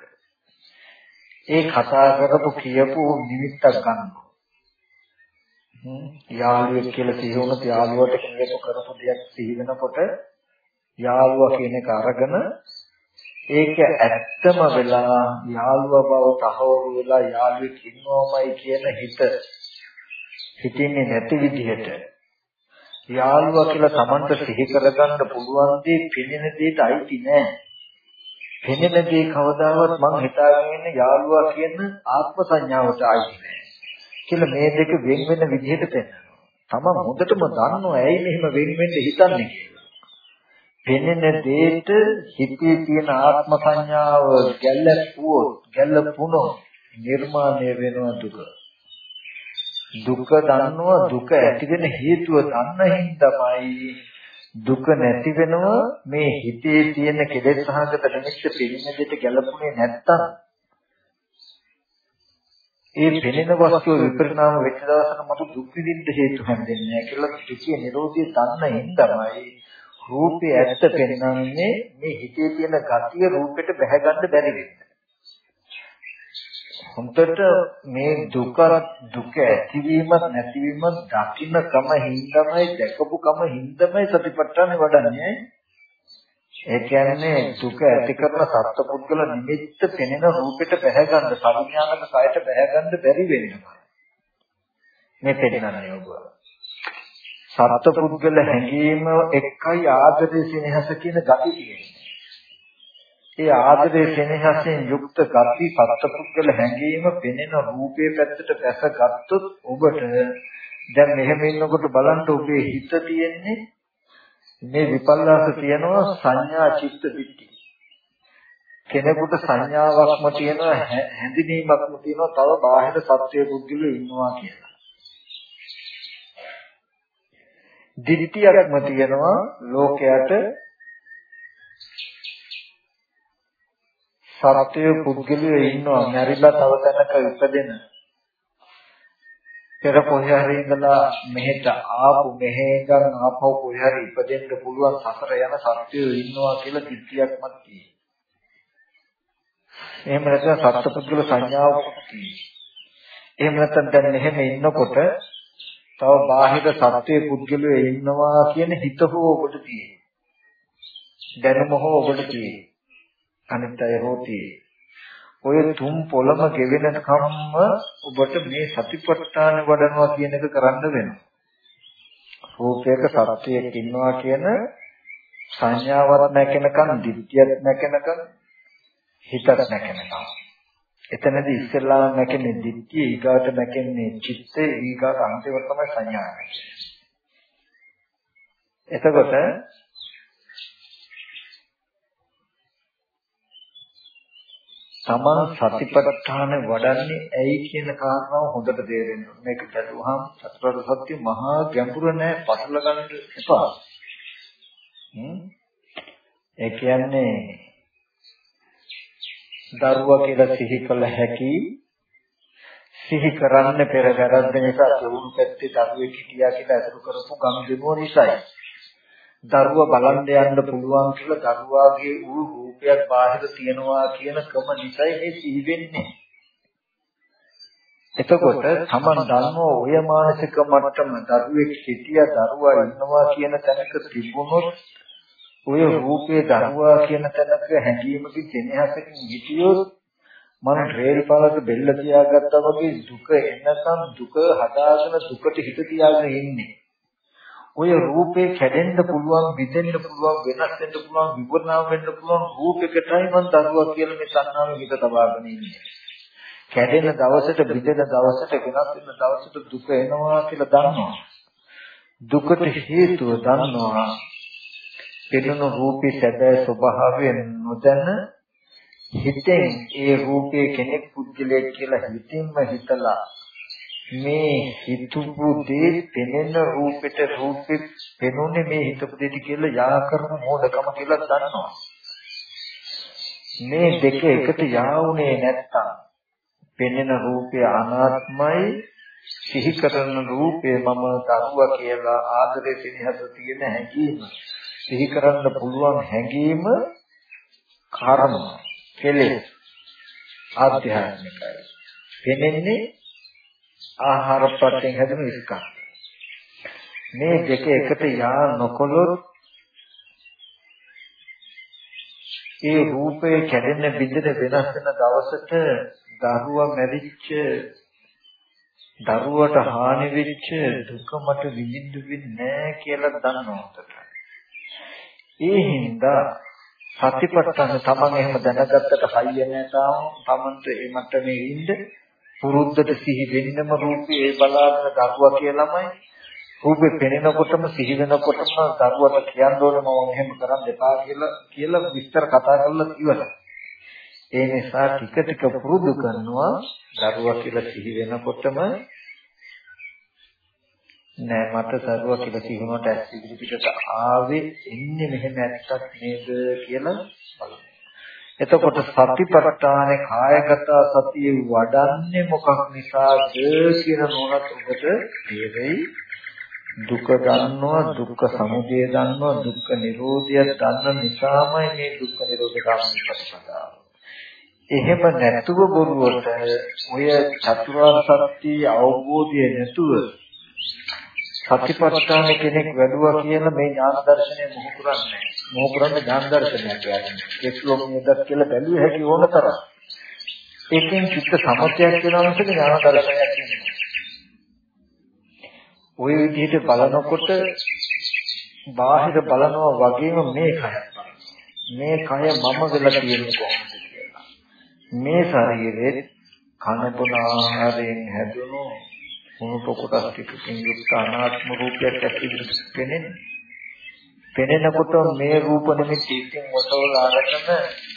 ඒ කතා කරපු කියපු නිමිත්තක් ගන්නවා. යාළුවෙක් කියලා සිහි වුණත් යාළුවට කියපු කරපු දෙයක් සිහි වෙනකොට යාළුවා කියන එක අරගෙන ඒක ඇත්තම වෙලා යාළුවා බව තහවුරු වෙලා යාළුවෙක් ඉන්නවමයි කියන හිත හිතින්නේ නැති විදිහට යාළුවා කියලා Tamanට සිහි කරගන්න පුළුවන් දේ පෙනෙන දෙයට අයිති නෑ. පෙනෙන දේ කවදාවත් මං හිතාගෙන ඉන්නේ යාළුවා කියන ආත්ම සංඥාවට අයිති නෑ. කියලා මේ දෙක වෙන වෙන විදිහට පෙන්නනවා. තමන් හොඳටම දන්නවා ඇයි මෙහෙම වෙන වෙන්න හිතන්නේ කියලා. පෙනෙන දෙයට හිතේ තියෙන ආත්ම සංඥාව ගැළපුවොත් ගැළපුණොත් නිර්මාණය වෙනවා දුක. දුක දන්නවා දුක ඇති වෙන හේතුව දන්න හින්දාමයි දුක නැති වෙනවා මේ හිතේ තියෙන කෙලෙස් සහගත නිමිත්ත පිළිමෙදට ගැලපුණේ නැත්තම් ඒ පෙනෙන වස්තුව විපරිණාම වෙච්ච දවසට මට දුක් විඳින්න හේතු හැදෙන්නේ නැහැ කියලා දුකේ නිරෝධය දන්න හින්දාමයි රූපේ ඇත්ත පෙන්වන්නේ මේ හිතේ තියෙන ගතිය රූපෙට බැහැ ගන්න බැරි වෙන්නේ. හොඳට මේ දුක දුක ඇතිවීමත් නැතිවීමත් දකින්නකම හින්දමයි දැකපු කම හින්දමයි සතිපට්ඨානෙ වඩන්නේ. ඒ කියන්නේ දුක ඇති කරන සත්පුද්ගල නිමිත්ත පෙනෙන රූපෙට බැහැ ගන්න සංඥානක කයට බැහැ ගන්න බැරි වෙනවා. මේ පෙන්නන්නේ ඔබ. සත්පුද්ගල හැඟීම එක්කයි ආදරේ සෙනෙහස කියන gati තියෙන්නේ ඒ ආදරේ සෙනෙහසෙන් යුක්ත ගති සත්පුද්ගල හැඟීම පෙනෙන රූපේ පැත්තට දැසගත්තොත් ඔබට දැන් මෙහෙම ඉන්නකොට බලන්න ඔබේ හිත තියෙන්නේ මේ විපල්ලාස තියෙනවා සංඥා චිත්ත දිට්ඨි කෙනෙකුට සංඥාවක්ම තියෙනවා හැඳිනීමක්ම තියෙනවා තව බාහිර සත්‍ය පුද්ගලයෝ ඉන්නවා කියලා. දිට්ඨියක්ම තියෙනවා ලෝකයට සත්වය පුද්ගලයෝ ඉන්නවා මැරිලා තව තැනක ඉපදෙන පෙර කොහේ හරි ඉඳලා මෙහෙට ආපු මෙහෙ ඉඳන් ආපහු කොහේ හරි ඉපදෙන්න පුළුවන් සසර යන සත්වයෝ ඉන්නවා කියලා කිත්තියක්මත් තියෙනවා. එහෙම නැත්නම් සත්පුද්ගල සංඥාවක් තියෙනවා. එහෙම නැත්නම් දැන් මෙහෙම ඉන්නකොට තව බාහිර සත්වයේ පුද්ගලයෝ ඉන්නවා කියන හිත හෝ ඔබට තියෙනවා. දැනුම හෝ ඔබට තියෙනවා. අනිත් අය හොති ඔය තුන් පොළම ගෙවෙන කම්ම ඔබට මේ සතිපට්ඨාන වඩනවා කියන එක කරන්න වෙනවා. රූපයක සත්‍යයක් ඉන්නවා කියන සංඥාවක් නැකෙනකන්, දිට්ඨියක් නැකෙනකන්, හිතක් නැකෙනකන්. එතනදී ඉස්සෙල්ලාම නැකෙන්නේ දිට්ඨිය, ඊගාට නැකෙන්නේ චිත්තය, ඊගාට අන්තිමට තමයි සංඥාව. එතකොට තමන් සතිපට්ඨාන වඩන්නේ ඇයි කියන කාරණාව හොඳට තේරෙන්න ඕනේ. මේක බැලුවහම චතුරාර්ය සත්‍ය මහා ගැඹුර නෑ පසල ගන්න එපා. ඒ කියන්නේ දරුවා කියලා සිහි කළ හැකි සිහි කරන්න පෙර වැරද්ද නිසා දුරු පැත්තේ දරුවෙක් හිටියා කියලා අසුරු කරපු ගම් දෙනුව නිසායි. දරුවා බලන්න යන්න පුළුවන් කියලා දරුවාගේ ඌ රූපයක් බාහිර තියනවා කියන කම නිසයි මේ සිහි වෙන්නේ. එතකොට තමන් දන්නෝ ඔය මානසික මට්ටම දරුවෙක් සිටිය දරුවා ඉන්නවා කියන තැනක තිබුණොත් ඔය රූපේ දරුවා කියන තැනක හැඟීමකින් සෙනෙහසකින් හිටියොත් මම රේල් පාලක බෙල්ල තියාගත්තා වගේ දුක එනකම් දුක හදාගෙන දුකට හිත තියාගෙන ඉන්නේ. ඔය රූපේ කැඩෙන්න පුළුවන්, බිඳෙන්න පුළුවන්, වෙනස් වෙන්න පුළුවන්, විවරණාව වෙන්න පුළුවන් රූපයකටයි මම දරුවා කියලා මේ සංනාමෙ හිත තබාගෙන ඉන්නේ. කැඩෙන දවසට, බිඳෙන දවසට, වෙනස් වෙන දවසට දුක එනවා කියලා දන්නවා. දුකට හේතුව දන්නවා. පෙනෙන රූපේ සැබෑ ස්වභාවය නොදැන හිතෙන් ඒ රූපේ කෙනෙක් පුද්ගලයෙක් කියලා හිතින්ම හිතලා මේ හිතුපු දේ පෙනෙන රූපෙට රූපෙ පෙනුනේ මේ හිතපු දෙයට කියලා යා කරන මොඩකම කියලා දන්නවා. මේ දෙක එකට යාවුනේ නැත්තම් පෙනෙන රූපය අනාත්මයි සිහි කරන රූපය මම දරුවා කියලා ආදරේ සිනහස තියෙන හැඟීම සිහි කරන්න පුළුවන් හැඟීම කර්ම කෙලෙස් ආධ්‍යාත්මිකයි. පෙනෙන්නේ ආහාර ප්‍රත්‍යයෙන් හැදෙන ස්කන්ධ. මේ දෙක එකට යා නොකොලොත් ඒ රූපේ කැඩෙන බිඳෙන වෙනස් වෙන දවසට දරුවා මැරිච්ච දරුවට හානි වෙච්ච දුක මට විඳින්න වෙන්නේ නැහැ කියලා දන්නවද? ඒ හින්දා සතිපට්ඨාන තමන් එහෙම දැනගත්තට හයිය නැතාම තමන්ට ඒ මට්ටමේ ඉන්න පුරුද්දට සිහි වෙන්නම රූපේ ඒ බලාගෙන දරුවා කියලාමයි රූපේ පෙනෙනකොටම සිහි වෙනකොටම දරුවට කියන්න ඕනේ මම එහෙම කරන් දෙපා කියලා කියලා විස්තර කතා කරලා ඉවරයි. ඒ නිසා ටික ටික පුරුදු කරනවා දරුවා කියලා සිහි වෙනකොටම නෑ මට සරුව කියලා සිහුනට ඇස් ඉදිරි පිටට ආවේ එන්නේ මෙහෙම ඇත්තක් නේද කියලා බලන්න. එතකොට සතිපට්ඨානේ කායගත සතිය වඩන්නේ මොකක් නිසාද කියන නෝනත් ඔබට තේරෙයි. දුක දන්නවා දුක්ඛ සමුදය දන්නවා දුක්ඛ නිරෝධය දන්න නිසාමයි මේ දුක්ඛ නිරෝධ ගාමී ප්‍රතිපදාව. එහෙම නැතුව බොරුවට ඔය චතුරාර්ය සත්‍ය අවබෝධය නැතුව සතිපට්ඨාන කෙනෙක් වැඩුවා කියන මේ ඥාන දර්ශනය මොහු කරන්නේ මොහු කරන්නේ ඥාන දර්ශනයක් කියන්නේ එක්ලොම් නේදත් කියලා බැලුවේ හැකි ඕන තරම්. ඒකෙන් චිත්ත සමත්යක් වෙනවා මිසක ඥාන දර්ශනයක් නෙමෙයි. ওই විදිහට බලනකොට බාහිර බලනවා වගේම මේ කය. මේ කය මම වෙලා තියෙන්නේ කොහොමද කියලා. මේ ශරීරෙත් කන බොන ආහාරයෙන් හැදුණු මොනක කොටස් ටිකකින් යුක්ත අනාත්ම රූපයක් ඇතිවෙන්න පෙනෙන. පෙනෙනකොට මේ රූප නිමිති ඉතින් ඔසවලා අරගෙන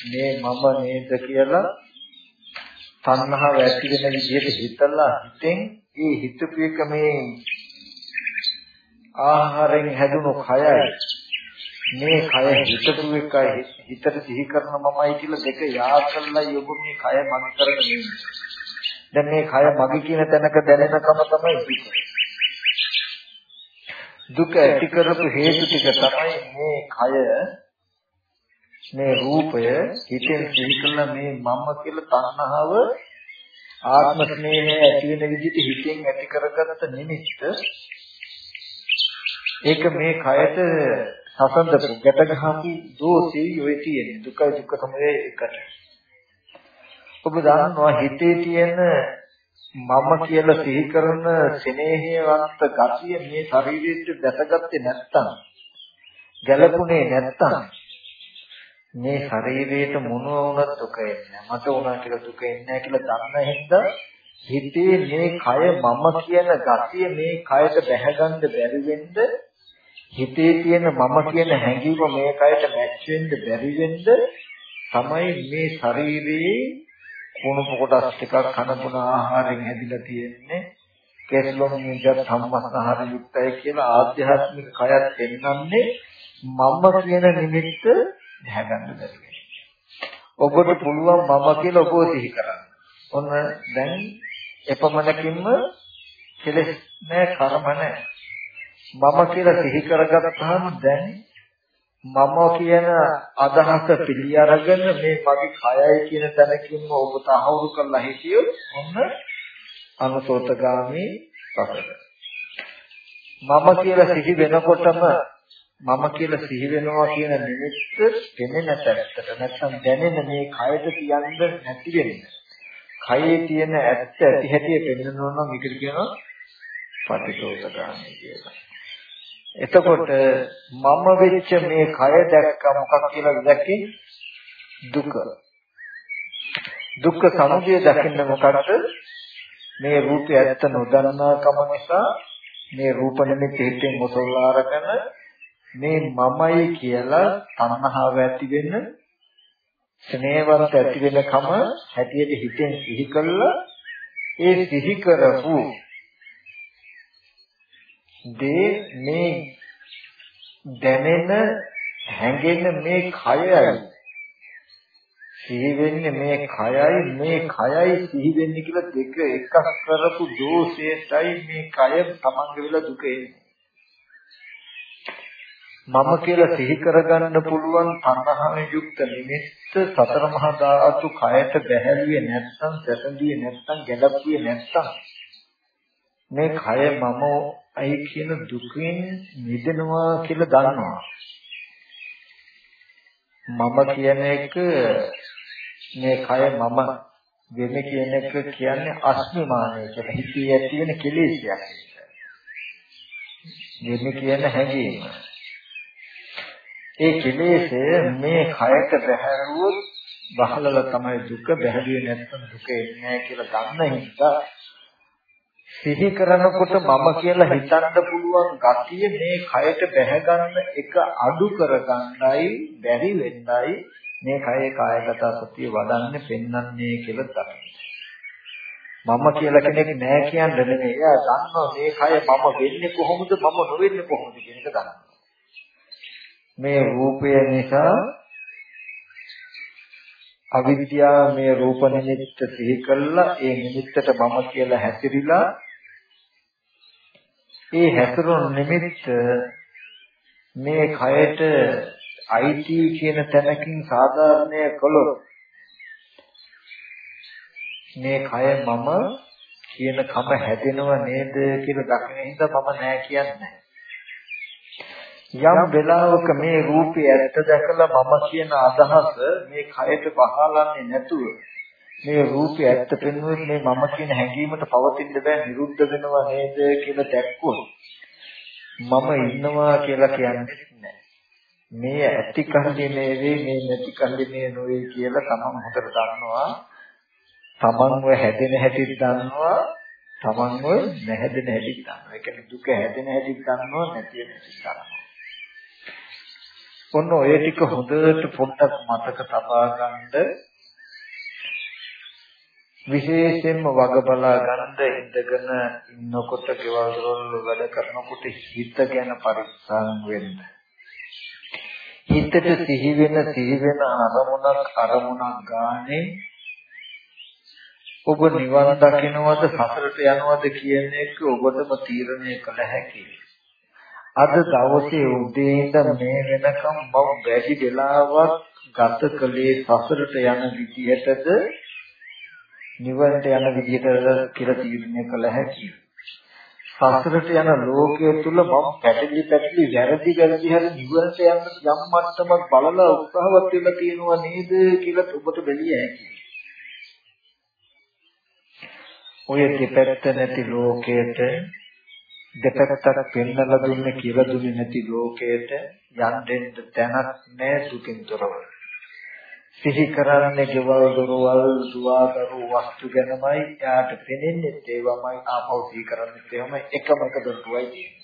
මේ මම නේද කියලා තණ්හාව ඇති වෙන විදිහට හිතලා හිතෙන් ඒ හිතපු එක මේ ආහාරයෙන් හැදුණු කයයි මේ කය හිතපු එකයි හිතට සිහි කරන මමයි කියලා දෙක යාද කරලා යොමු මේ කය මම කරගෙන ඉන්නේ. දැන් මේ කය මගේ කියන තැනක දැනෙනකම තමයි දුක. දුක ඇති කරපු හේතු ටික තමයි මේ කය මේ රූපය හිතෙන් සිහිකලා මේ මම කියලා තණ්හාව ආත්ම ස්නේහය ඇති වෙන විදිහට හිතෙන් ඇති කරගත්ත නිමිත්ත ඒක මේ කයට සසඳපු ගැට ගහපු දෝෂي ඔය තියෙන දුක දුක් සමුදය එකට ඔබ දන්නවා හිතේ තියෙන මම කියලා සිහි කරන ස්නේහයවන්ත ගතිය මේ ශරීරයට දැසගත්තේ නැත්තම් ගැළපුණේ නැත්තම් මේ ශරීරයට මොනවා වුණත් දුක එන්නේ මට වුණා කියලා දුක එන්නේ කියලා දන්න හින්දා හිතේ මේ කය මම කියන ගතිය මේ කයට බැහැගන්න බැරි වෙන්න හිතේ තියෙන මම කියන හැඟීම මේ කයට මැච් වෙන්න බැරි වෙන්න තමයි මේ ශරීරයේ කුණුප කොටස් ටිකක් කන බොන ආහාරයෙන් හැදිලා තියෙන්නේ කෙස්ලොම් නිජ සම්මස්හාර යුක්තයි කියලා ආධ්‍යාත්මික කයත් පෙන්වන්නේ මම කියන නිමිත්ත දැනගන්න බැරි ඔබට පුළුවන් මම කියලා ඔබ සිහි කරන්න. ඔන්න දැන් එපමණකින්ම කෙලෙස් නැහැ කර්ම නැහැ. මම කියලා සිහි කරගත්තාම දැන් මම කියන අදහස පිළි අරගෙන මේ මගේ කයයි කියන තැනකින්ම ඔබ තහවුරු කරලා හිටියොත් ඔන්න අනුසෝතගාමි පසල. මම කියලා සිහි වෙනකොටම මම කියලා සිහි වෙනවා කියන නිමිත්ත පෙනෙන පැත්තට නැත්නම් දැනෙන මේ කයද කියන්නේ නැති වෙන්නේ. කයේ තියෙන ඇත්ත ඇති හැටි පෙන්වනවා නම් ඒකට කියනවා පටිසෝතගාමි කියලා. එතකොට මම වෙච්ච මේ කය දැක්ක මොකක් කියලා දැක්කේ දුක. දුක්ඛ සමුදය දකින්න මොකක්ද? මේ රූපය ඇත්ත නොදන්නා කම නිසා මේ රූප නිමිති හිතෙන් මොසොල්ලා අරගෙන මේ මමයි කියලා තණ්හාව ඇති වෙන ස්නේහවත් ඇති වෙන කම හැටියට හිතෙන් සිහි කළා ඒ සිහි කරපු දේ මේ දැනෙන හැඟෙන මේ කයයි. සිහි වෙන්නේ මේ කයයි මේ කයයි සිහි වෙන්නේ කියලා දෙක එකක් කරපු දෝෂයටයි මේ කය තමන්ගේ වෙලා දුක එන්නේ. මම කියලා සිහි කරගන්න පුළුවන් තණ්හාවෙන් යුක්ත නිමිත්ත සතර මහා ධාතු කයට බැහැලුවේ නැත්නම් සැසඳියේ නැත්නම් ගැළපුවේ නැත්නම් මේ කය මම අයි කියන දුකෙන් මිදෙනවා කියලා දන්නවා. මම කියන එක මේ කය මම වෙන කියන එක කියන්නේ අස්මිමානය කියලා හිතේ ඇති වෙන කෙලෙසයක්. වෙන කියන හැඟීම. ඒ කෙලෙසය මේ කයට බැහැරුවොත් බහලලා තමයි දුක බැහැදුවේ නැත්නම් දුක එන්නේ නැහැ කියලා දන්න හින්දා සිහි කරනකොට මම කියලා හිතන්න පුළුවන් ගතිය මේ කයට බැහැ එක අඩු කරගන්නයි බැරි වෙන්නයි මේ කයේ කායගත සතිය වඩන්නේ පෙන්වන්නේ කියලා තමයි. මම කියලා කෙනෙක් නෑ කියන්න නෙමෙයි. එයා දන්නවා මේ කය මම වෙන්නේ කොහොමද මම නොවෙන්නේ කොහොමද කියන එක දන්නවා. මේ රූපය නිසා අවිද්‍යාව මේ රූප නිමිත්ත සිහි කළා ඒ නිමිත්තට මම කියලා හැසිරිලා ඒ හැසිරුණු නිමිත්ත මේ කයට IT කියන තැනකින් සාධාරණය කළොත් මේ කය මම කියන කම හැදෙනව නේද කියලා දකින හින්දා මම නෑ කියන්නේ. යම් වෙලාවක මේ රූපය ඇත්ත දැකලා මම කියන අදහස මේ කයට පහලන්නේ නැතුව මේ රූපය ඇත්ත පෙන්වුවේ මේ මම කියන හැඟීමට පවතින්න බෑ නිරුද්ධ වෙනවා නේද කියලා දැක්කොත් මම ඉන්නවා කියලා කියන්නේ නැහැ. මේ ඇති කන්දේ නෙවෙයි මේ නැති කන්දේ නෙවෙයි කියලා තමන් හොඳට දන්නවා. තමන්ව හැදෙන හැටි දන්නවා. තමන්ව නැහැදෙන හැටි දන්නවා. ඒ කියන්නේ දුක හැදෙන හැටි දන්නවා නැති වෙන හැටි දන්නවා. ඔන්න ඔය ටික හොඳට පොඩ්ඩක් මතක තබා ගන්න විශේෂයෙන්ම වග බලා ගන්න ඉඳගෙන ඉන්නකොට ගෙවල් දොරවල් වැඩ කරනකොට හිත ගැන පරිස්සම් වෙන්න. හිතට සිහි වෙන සිහි වෙන අරමුණක් අරමුණක් ගානේ ඔබ නිවන් දකින්නවද සසරට යනවද කියන එක ඔබටම තීරණය කළ හැකියි. අද දවසේ උදේ ඉඳන් මේ වෙනකම් මම වැඩි වෙලාවක් ගත කළේ සසරට යන විදිහටද නිවනට යන විදිහට කියලා තීරණය කළ හැකියි. සසරට යන ලෝකයේ තුල මම පැටලි පැටලි වැරදි වැරදි හරි නිවනට යන්න යම් මට්ටමක් බලලා උත්සාහවත් වෙලා තියෙනවා නේද කියලා ඔබට බැලිය හැකියි. ඔය දෙපැත්ත නැති ලෝකයට දෙපැත්තට පෙන්නලා දුන්නේ කියලා දුන්නේ නැති ලෝකයට යන්න දෙන්න තැනක් නැහැ දුකින් තොරව. සිහි කරන්නේ ගෙවල් දොරවල් දුවාදරු වස්තු ගැනමයි යාට පෙනෙන්නේ ඒවමයි ආපහු සිහි කරන්නේ ඒවමයි එකම එක දොරටුවයි තියෙන්නේ.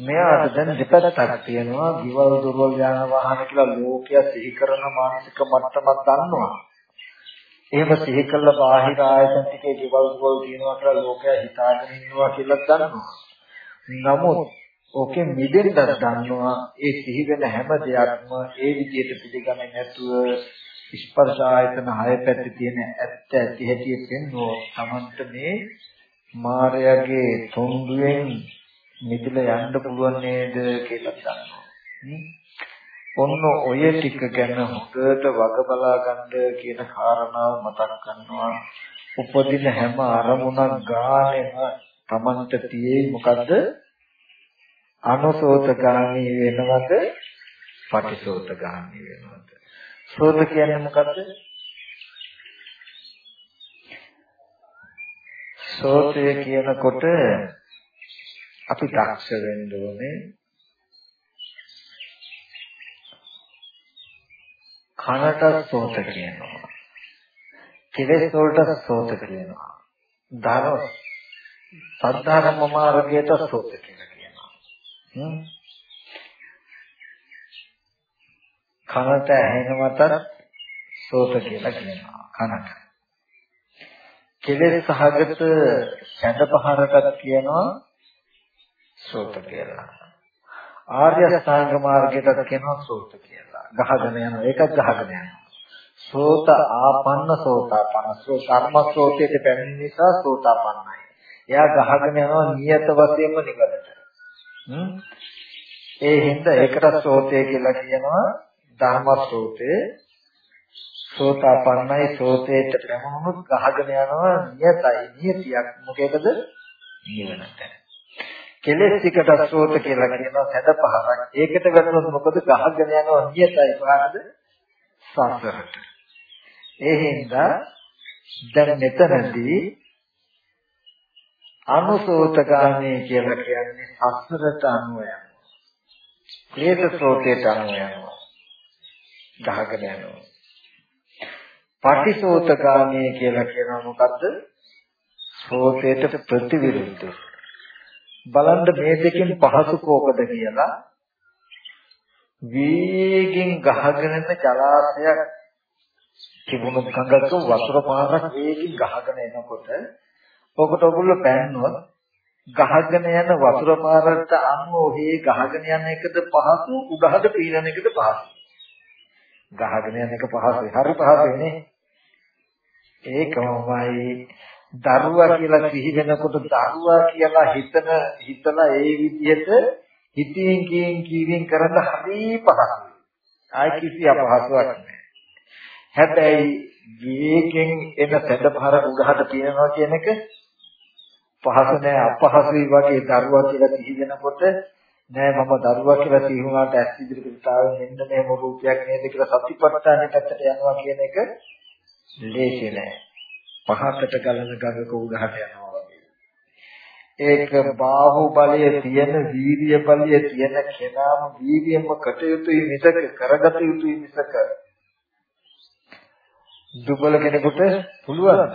මෙයාට දැන් දෙපැත්තක් තියෙනවා ගෙවල් දොරවල් යාන වාහන කියලා ලෝකයා සිහි කරන මානසික මට්ටමක් දන්නවා. එහෙම සිහි කළ බාහිර ආයතන ටිකේ ගෙවල් දොරවල් තියෙනවා කියලා ලෝකයා හිතාගෙන ඉන්නවා කියලා දන්නවා. නමුත් ඕකෙන් මිදෙන්නත් දන්නවා ඒ සිහි වෙන හැම දෙයක්ම ඒ විදිහට පිළිගන්නේ නැතුව ස්පර්ශ ආයතන හය පැත්තේ තියෙන ඇත්ත ඇති හැටි පෙන්වෝ තමන්ට මේ මායාවේ තොන්දුවෙන් මිදලා යන්න පුළුවන් නේද කියලා දන්නවා. ඔන්න ඔය ටික ගැන හොඳට වග බලා ගන්න කියන කාරණාව මතක් කරනවා. උපදින හැම අරමුණක් ගානෙම තමන්ට තියෙයි මොකද්ද? අනුසෝතගාමී වෙනවද පටිසෝතගාමී වෙනවද සෝත කියන්නේ මොකද්ද සෝතය කියනකොට අපි දක්ෂ වෙන්න ඕනේ කනට සෝත කියනවා කෙලෙස් වලට සෝත කියනවා ධර්ම සද්ධාර්ම මාර්ගයට සෝත කියනවා කනට ඇහෙනවට සෝත කියලා කියනවා කනට. කෙලෙස් සහගත සැඳ පහරකට කියනවා සෝත කියලා. ආර්ය අෂ්ටාංග මාර්ගයට කියනවා සෝත කියලා. ගහගෙන යනවා. ඒකත් ගහගෙන යනවා. සෝත ආපන්න සෝතාපන්න. සෝ කර්ම සෝතයට පැමිණි නිසා සෝතාපන්නයි. එයා ගහගෙන යනවා නියත වශයෙන්ම නිවනට. ඒ හින්දා ඒකට සෝතය කියලා කියනවා ධර්ම සෝතේ සෝතාපන්නයි. සෝතේට පැමුණුත් ගහගෙන යනවා නියතයි. නියතියක්. මොකේද නිවනට. කෙලෙස් ටිකට සෝත කියලා කියනවා සැඩ පහරක් ඒකට වැටුනොත් මොකද ගහගෙන යනවා නියතයි පහරද සසරට ඒ හින්දා දැන් මෙතනදී අනුසෝතගාමී කියලා කියන්නේ සසරට අනුව යනවා. ක්ලේශ ස්රෝතයට අනුව යනවා. ගහගෙන යනවා. පටිසෝතගාමී කියලා කියනවා මොකද්ද? ස්රෝතයට ප්‍රතිවිරුද්ධ. බලන්න මේ දෙකෙන් පහසු කෝකද කියලා. වේගෙන් ගහගෙන යන ජලාශයක් තිබුණු ගඟක වතුර පාරක් වේගින් ගහගෙන එනකොට ඔකට ඔගොල්ලෝ පැන්නොත් ගහගෙන යන වතුර පාරට අනුව ඔහේ ගහගෙන යන එකද පහසු උඩහට පීනන එකද පහසු. ගහගෙන යන එක පහසුයි. හරි පහසුයිනේ ඒකමයි දරුවා කියලා සිහි වෙනකොට දරුවා කියලා හිතන හිතලා ඒ විදිහට හිතින් කියින් කීවෙන් කරන්න හරි පහසුයි. ආයි කිසි අපහසුයක් නැහැ. හැබැයි ගේකෙන් එන සැඩපහර උඩහට පියනවා කියන එක පහස නෑ අපහසුයි වගේ දරුවා කියලා සිහි වෙනකොට නෑ මම දරුවා කියලා සිහි වුණාට ඇස් ඉදිරියට ආවෙ මෙන්න මේ රූපයක් නේද කියලා සතිපට්ඨානෙ පැත්තට යනවා කියන එක ලේසි නෑ. පහකට ගලන ගඟක උඩහට යනවා ඒක බාහු බලය තියෙන වීර්ය බලය තියෙන කෙනාම වීර්යෙන්ම කටයුතුයි මිසක කරගත යුතුයි මිසක. දුබල කෙනෙකුට පුළුවන්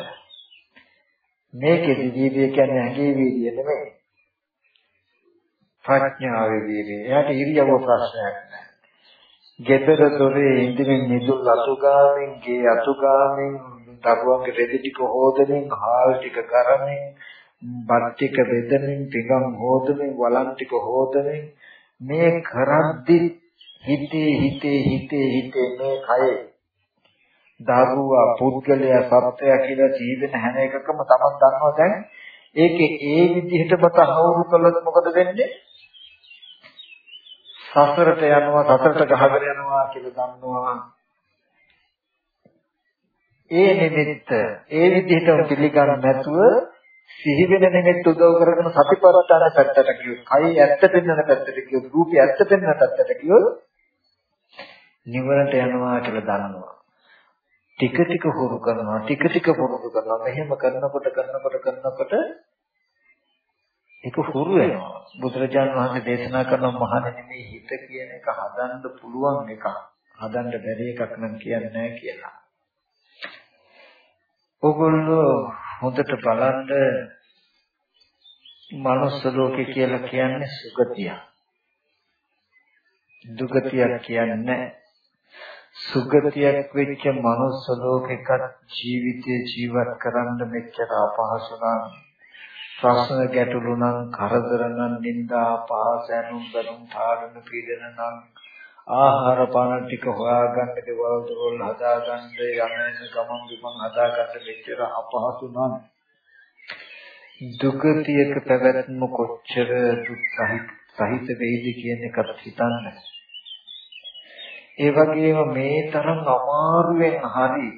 මේකෙදි වීර්යය කියන්නේ ඇඟේ වීර්යය නෙමෙයි. ප්‍රඥාවේ වීර්යය එයාට ඉරියව්ව ප්‍රශ්නයක් නැහැ. gedara dore ඉන්දිරින් නිදුල් අතුගාමින් ගේ අතුගාමින් දරුවන්ගේ රෙදි ටික හොදමින් හාල් ටික කරමින් බත් ටික බෙදමින් පිඟම් හොදමින් වලන් ටික හොදමින් මේ කරද්දි හිතේ හිතේ හිතේ හිතේ මේ කයේ. දරුවා පුද්ගලයා සත්‍යය කියලා ජීවෙන හැම එකකම තමන් දන්නවා. දැන් ඒකේ ඒ විදිහටම තහවුරු කළොත් මොකද වෙන්නේ? සසරට යනවා සසරට ගහගෙන යනවා කියලා දන්නවා. ඒ නිමිත්ත ඒ විදිහටම පිළිගන්න නැතුව සිහි වෙන නිමිත්ත උදව් කරගෙන සතිපට්ඨාන පැත්තට ගියොත් කයි ඇත්ත පෙන්වන පැත්තට ගියොත් රූපය ඇත්ත පෙන්වන පැත්තට ගියොත් නිවනට යනවා කියලා දන්නවා. ටික ටික හුරු කරනවා ටික ටික පුරුදු කරනවා. මෙහෙම කරනකොට කරනකොට කරනකොට ඒක හුරු වෙනවා. බුදුරජාණන් වහන්සේ දේශනා කරන මහණෙනි මේ හිත කියන එක හදන්න පුළුවන් එකක්. හදන්න බැරි එකක් නම් කියන්නේ නැහැ කියලා. ඕගොල්ලෝ හොඳට බලන්න මනුස්ස ලෝකේ කියලා කියන්නේ සුගතිය දුගතියක් කියන්නේ සුගතියක් වෙච්ච මනුස්ස ලෝකයක ජීවිතේ ජීවත් කරන්න මෙච්චර අපහසු නම් ප්‍රශ්න ගැටලු නම් කරදර නම් නිന്ദා පාසැනුම් බඳුන් තාඩන පීඩන නම් ආහාර පාන ටික හොයාගන්න දේවල් දරවල් හදාගන්න යමෙන් ගමන් බිමන් හදාගන්න මෙච්චර අපහසු නම් දුගතියක පැවැත්ම කොච්චර දුක් සහිත වෙයිද කියන එකට හිතන්න. ඒ වගේම මේ තරම් අමාරුවෙන් හරි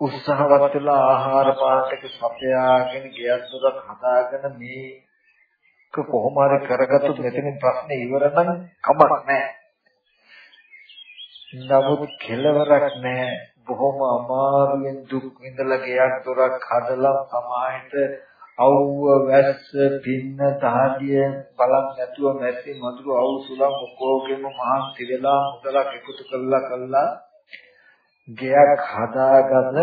උත්සාහවත් වෙලා ආහාර පාන ටික සපයාගෙන ගියක් දුරක් හදාගෙන මේක කොහොම හරි කරගත්තොත් මෙතනින් ප්‍රශ්නේ ඉවර නම් කමක් නැහැ. නමුත් කෙලවරක් නැහැ. බොහොම අමාරුවෙන් දුක් විඳලා ගියක් දුරක් හදලා සමාහිත අවුව වැස්ස පින්න තහඩිය බලන් නැතුව මැස්සි මధుර අවුසුලම් ඔක්කොගෙම මහන්සි වෙලා මුදලක් එකතු කළා කළා ගෙයක් හදාගන්න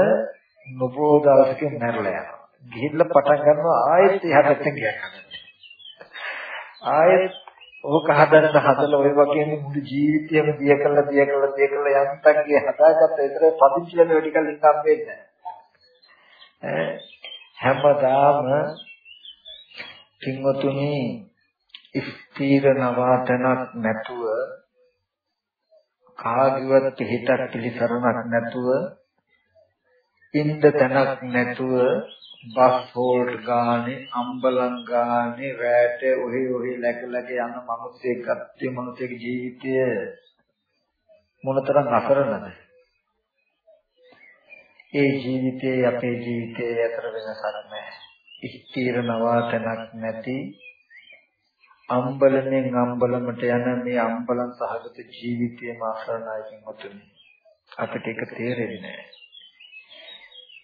නොබෝ දවසකින් මැරලා යනවා. ගිහිල්ලා පටන් ගන්නවා ආයෙත් එහා පැත්තෙන් ගියක් ආයෙත් ඕක හදන්න හදලා ඔය වගේම මුළු ජීවිතයම දිය කළා දිය කළා දිය කළා යන්තම් ගේ හදාගත්ත විතර පදිංචි වෙන වැඩි කල් ඉඳන් වෙන්නේ නැහැ. හැමදාම පින්වතුනි ස්ථීර නවාතනක් නැතුව කාගිවත් පිටක් පිළිසරණක් නැතුව ඉන්න තැනක් නැතුව බස් හෝල්ට් ගානේ අම්බලන් ගානේ රැට ඔහි ඔහි läක läක යන මිනිස්සෙක් අත්‍ය මිනිස්සෙක් ජීවිතය මොනතරම් අසරණද ඒ ජීවිතයේ අපේ ජීවිතයේ අතර වෙනසක් නැහැ. ස්ථීර නවාතනක් නැති අම්බලමෙන් අම්බලමට යන මේ අම්බලන් සහගත ජීවිතයේම අසරණයිකින් මුතුනි. අපිට ඒක තේරෙන්නේ නැහැ.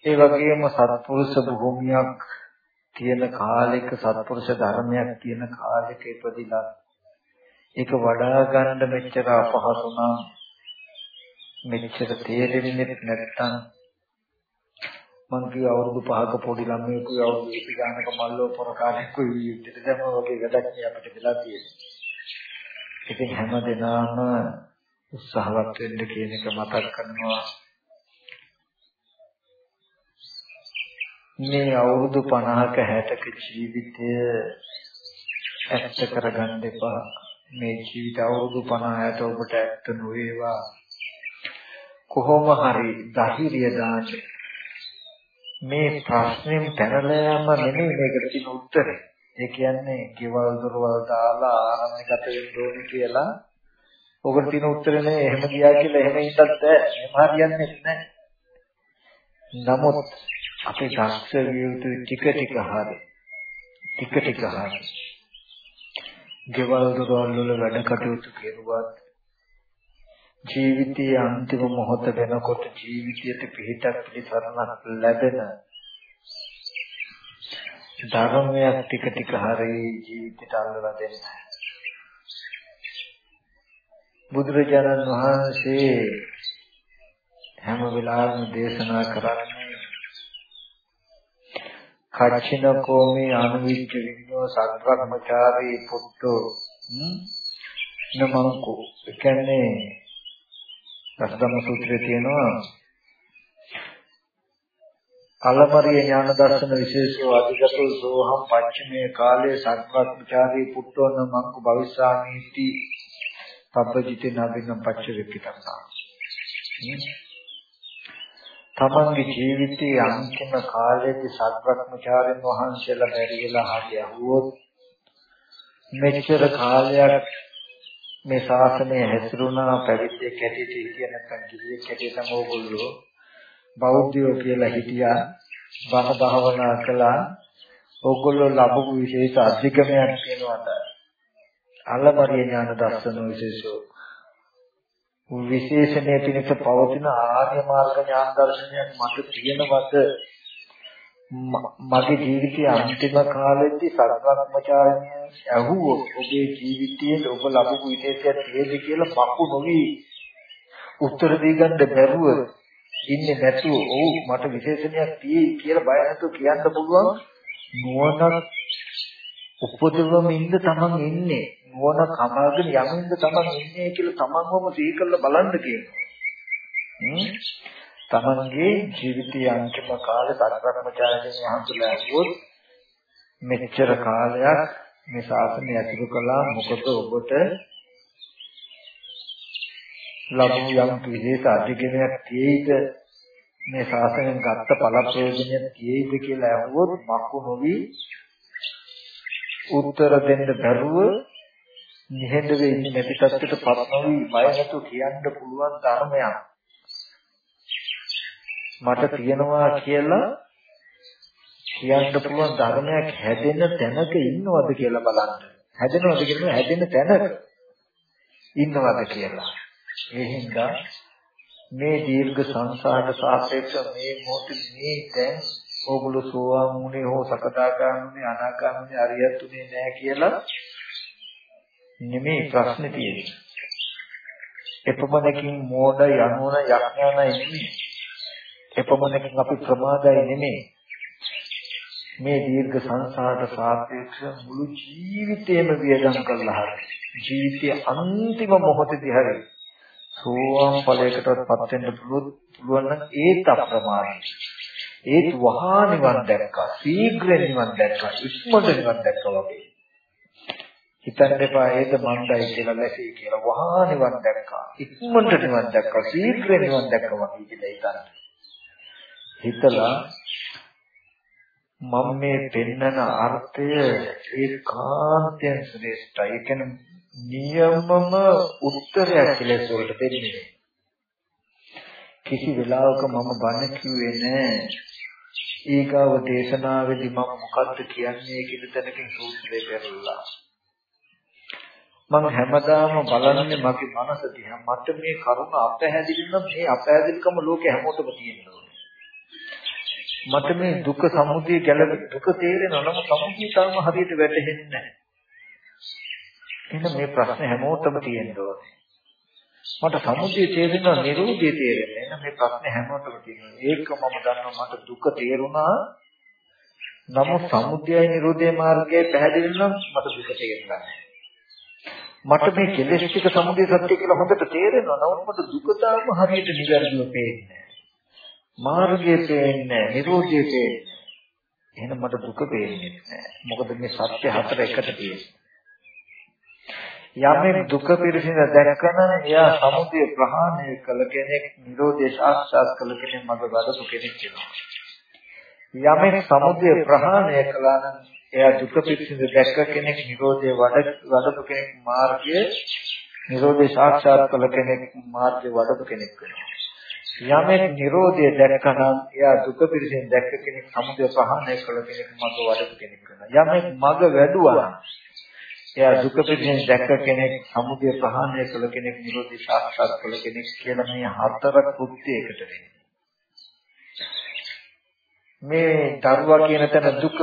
ඒ වගේම සත්පුරුෂ භූමියක් තියෙන කාලෙක සත්පුරුෂ ධර්මයක් තියෙන කාලෙක ඉපදිලා ඒක වඩා ගන්න මෙච්චර අපහසු නම් මෙච්චර තේරෙන්නේ නැත්නම් මං කිය අවුරුදු 5ක පොඩි ළමයෙකු අවුරුදු 20 ගානක මල්ලෝ පොරකාරයෙකු විදිහට දැම වගේ වැඩක් නේ අපිට වෙලා තියෙන්නේ. ඉතින් හැමදෙනාම උත්සාහවත් වෙන්න කියන එක මතක් කරනවා මේ අවුරුදු 50ක 60ක ජීවිතය ඇත්ත කරගන්න එපා මේ ජීවිත අවුරුදු 50ට ඔබට ඇත්ත නොවේවා කොහොම හරි ධෛර්යය දාන්න මේ ප්‍රශ්නෙන් පැනලා යම නෙමෙයි මේකට තියෙන උත්තරේ. ඒ කියන්නේ කෙවල් දොරවල් දාලා ආරණ්‍යගත වෙන්න ඕනේ කියලා ඔකට තියෙන උත්තරේ නේ එහෙම ගියා කියලා එහෙම ඉන්නත් බෑ. එහෙම හරියන්නේ නැහැ. නමුත් අපි දක්ෂ විය යුතු ටික ටික හරි. ටික ටික හරි. ගෙවල් දොරවල් වල වැඩ කටයුතු කෙරුවත් ජීවිතයේ අන්තිම මොහොත වෙනකොට ජීවිතයට පිහිටක් පිළිසරණක් ලැබෙන ධර්මයක් ටික ටික හරි ජීවිතයට අල්ලලා දෙන්න. බුදුරජාණන් වහන්සේ හැම වෙලාවෙම දේශනා කරන්නේ කච්චින කෝමේ අනුවිච්ච විඤ්ඤෝ සත්‍රක්මචාරී පුත්තෝ නමංකෝ ඒ කියන්නේ රසධම්ම සූත්‍රයේ තියෙනවා අලමරිය ඥාන දර්ශන විශේෂෝ අධිගතෝ සෝහම් පච්චමේ කාලේ සත්‍වත්චාරී පුට්ටෝන මංකු භවිස්සාමීති පබ්බජිතේ නබිනම් පච්චවික්කිතං තමන්ගේ ජීවිතයේ අන්තිම කාලයේදී සත්‍වත්චාරින් වහන්සේලා බැරිලා හරි යහුවොත් මෙච්චර කාලයක් මේ ශාසනය හැසිරුණා පැවිද්දෙක් හැටියට හිටිය නැත්නම් ගිහියෙක් හැටියට නම් ඕගොල්ලෝ බෞද්ධයෝ කියලා හිටියා බණ භාවනා කළා. ඕගොල්ලෝ ලැබපු විශේෂ අධිගමයක් වෙනවාද අලමරිය ඥාන දර්ශන විශේෂෝ. විශේෂණයේ පිණිස පවතින ආර්ය මාර්ග ඥාන දර්ශනයක් මට තියෙනවද මගේ ජීවිතයේ අන්තිම කාලෙදී සර්වඥාචාර්යය ඇහුවොත් ඔබේ ජීවිතයේ ඔබ ලැබපු විශේෂයක් තියෙද කියලා මක්කු නොවි. උත්තර දී ගන්න බැරුව ඉන්නේ නැතුව ඔව් මට විශේෂණයක් තියෙයි කියලා බය නැතුව කියන්න පුළුවන්. නුවණක් උපදවම ඉන්න තමන් ඉන්නේ. නුවණ කමගෙන යමින්ද තමන් ඉන්නේ කියලා තමන්වම සිහි කරලා බලන්න කියනවා. තමන්ගේ ජීවිතයේ අන්තිම කාලේ සත්‍කර්මචාරයෙන් වහන්සේලා ඇහුවොත් මෙච්චර කාලයක් මේ ශාසනය ඇසුරු කළා. මොකද ඔබට ලැබු යම් විශේෂ අධිගමනයක් තියෙයිද? මේ ශාසනයෙන් ගත්ත පළ ප්‍රයෝජනයක් තියෙයිද කියලා අහුවොත් මක්කු නොවි උත්තර දෙන්න බැරුව නිහඬ වෙන්නේ නැති තත්ත්වයට පත් නොවි බය නැතුව කියන්න පුළුවන් ධර්මයක් මට තියෙනවා කියලා කියන්න පුළුවන් ධර්මයක් හැදෙන තැනක ඉන්නවද කියලා බලන්න. හැදෙනවද කියන්නේ හැදෙන තැනක ඉන්නවද කියලා. ඒ හින්දා මේ දීර්ඝ සංසාර සාපේක්ෂ මේ මොහොතේ මේ දැන් ඕගොල්ලෝ සෝවාන් වුණේ හෝ සකදාගාමී අනාගාමී අරියත් උනේ නැහැ කියලා නෙමෙයි ප්‍රශ්නේ තියෙන්නේ. එපමණකින් මෝඩ යනුන යඥානයි නෙමෙයි. එපමණකින් අපි ප්‍රමාදයි නෙමෙයි. මේ දීර්ඝ සංසාරට සාපේක්ෂ මුළු ජීවිතේම වියදම් කළා හරි ජීවිතයේ අන්තිම මොහොතේදී හරි සෝවාන් ඵලයකටවත් පත් වෙන්න පුළුවන් නම් ඒත් අප්‍රමාණයි. ඒත් වහා නිවන් දැක්කා. ශීඝ්‍ර නිවන් දැක්කා. ඉක්මනට නිවන් දැක්කා වගේ. හිතන්න එපා ඒද මණ්ඩයි කියලා නැසී කියලා වහා නිවන් දැක්කා. ඉක්මනට නිවන් දැක්කා. ශීඝ්‍ර නිවන් දැක්කා වගේ කියලා හිතන්න. හිතලා මම මේ පෙන්නන අර්ථය ඒකාන්තයෙන් ශ්‍රේෂ්ඨයි. ඒ කියන්නේ නියමම උත්තරයක් කියලා ඒකට දෙන්නේ. කිසි වෙලාවක මම බණ කිව්වේ නෑ. ඊගාව දේශනාවේදී මම මොකද්ද කියන්නේ කියන තැනකින් සූත්‍රය පෙරලා. මම හැමදාම බලන්නේ මගේ මනස දිහා මට මේ කරුණ අපහැදිලි නම් මේ අපහැදිලිකම ලෝකේ හැමෝටම තියෙනවා. මට මේ දුක සමුදය ගැලව දුක තේරෙනවා නම් සමුදය තාම හරියට වැටහෙන්නේ නැහැ. එහෙනම් මේ ප්‍රශ්නේ හැමෝටම තියෙන්න ඕනේ. මට සමුදය තේරෙනවා නිරෝධය තේරෙන්නේ. එහෙනම් මේ ප්‍රශ්නේ හැමෝටම තියෙනවා. ඒක මම දන්නවා මට දුක තේරුණා. නමුත් සමුදයයි නිරෝධයේ මාර්ගය පැහැදිලි නම් මට දුක තේරෙන්නේ නැහැ. මට මේ කෙලෙස් ටික සමුදය සත්‍ය කියලා හොඳට තේරෙනවා. නමුත් මට දුක තාම හරියට නිවැරදිව පේන්නේ මාර්ගයේ පේන්නේ නිරෝධයේ පේන්නේ. එහෙනම් මට දුක පේන්නේ නැහැ. මොකද මේ සත්‍ය හතර එකට තියෙන්නේ. යමෙක් දුක පිළිසින දැනකන එයා සමුදය ප්‍රහාණය කළ කෙනෙක්, නිරෝධය සාක්ෂාත් කළ කෙනෙක් මඟ වඩපු කෙනෙක් වෙනවා. යමෙක් සමුදය ප්‍රහාණය කළා නම් එයා දුක පිළිසිඳ දැක්ක කෙනෙක් නිරෝධය වඩ වඩපු කෙනෙක් මාර්ගය නිරෝධය සාක්ෂාත් කළ කෙනෙක් මාර්ගය වඩපු කෙනෙක් වෙනවා. යමෙක් නිරෝධය දැක්කනම් එයා දුක පිළිසිඳ දැක්ක කෙනෙක් සමුදය ප්‍රහාණය කළ කෙනෙක් මඟ වඩපු කෙනෙක් වෙනවා. යමෙක් මඟ වැඩුවා එයා දුක පිළිසිඳ දැක්ක කෙනෙක් සමුදය ප්‍රහාණය කළ කෙනෙක් නිරෝධය සාක්ෂාත් කළ කෙනෙක් කියලා මේ හතර කෘත්‍යයකට වෙන්නේ මේ දරුවා කියන තැන දුක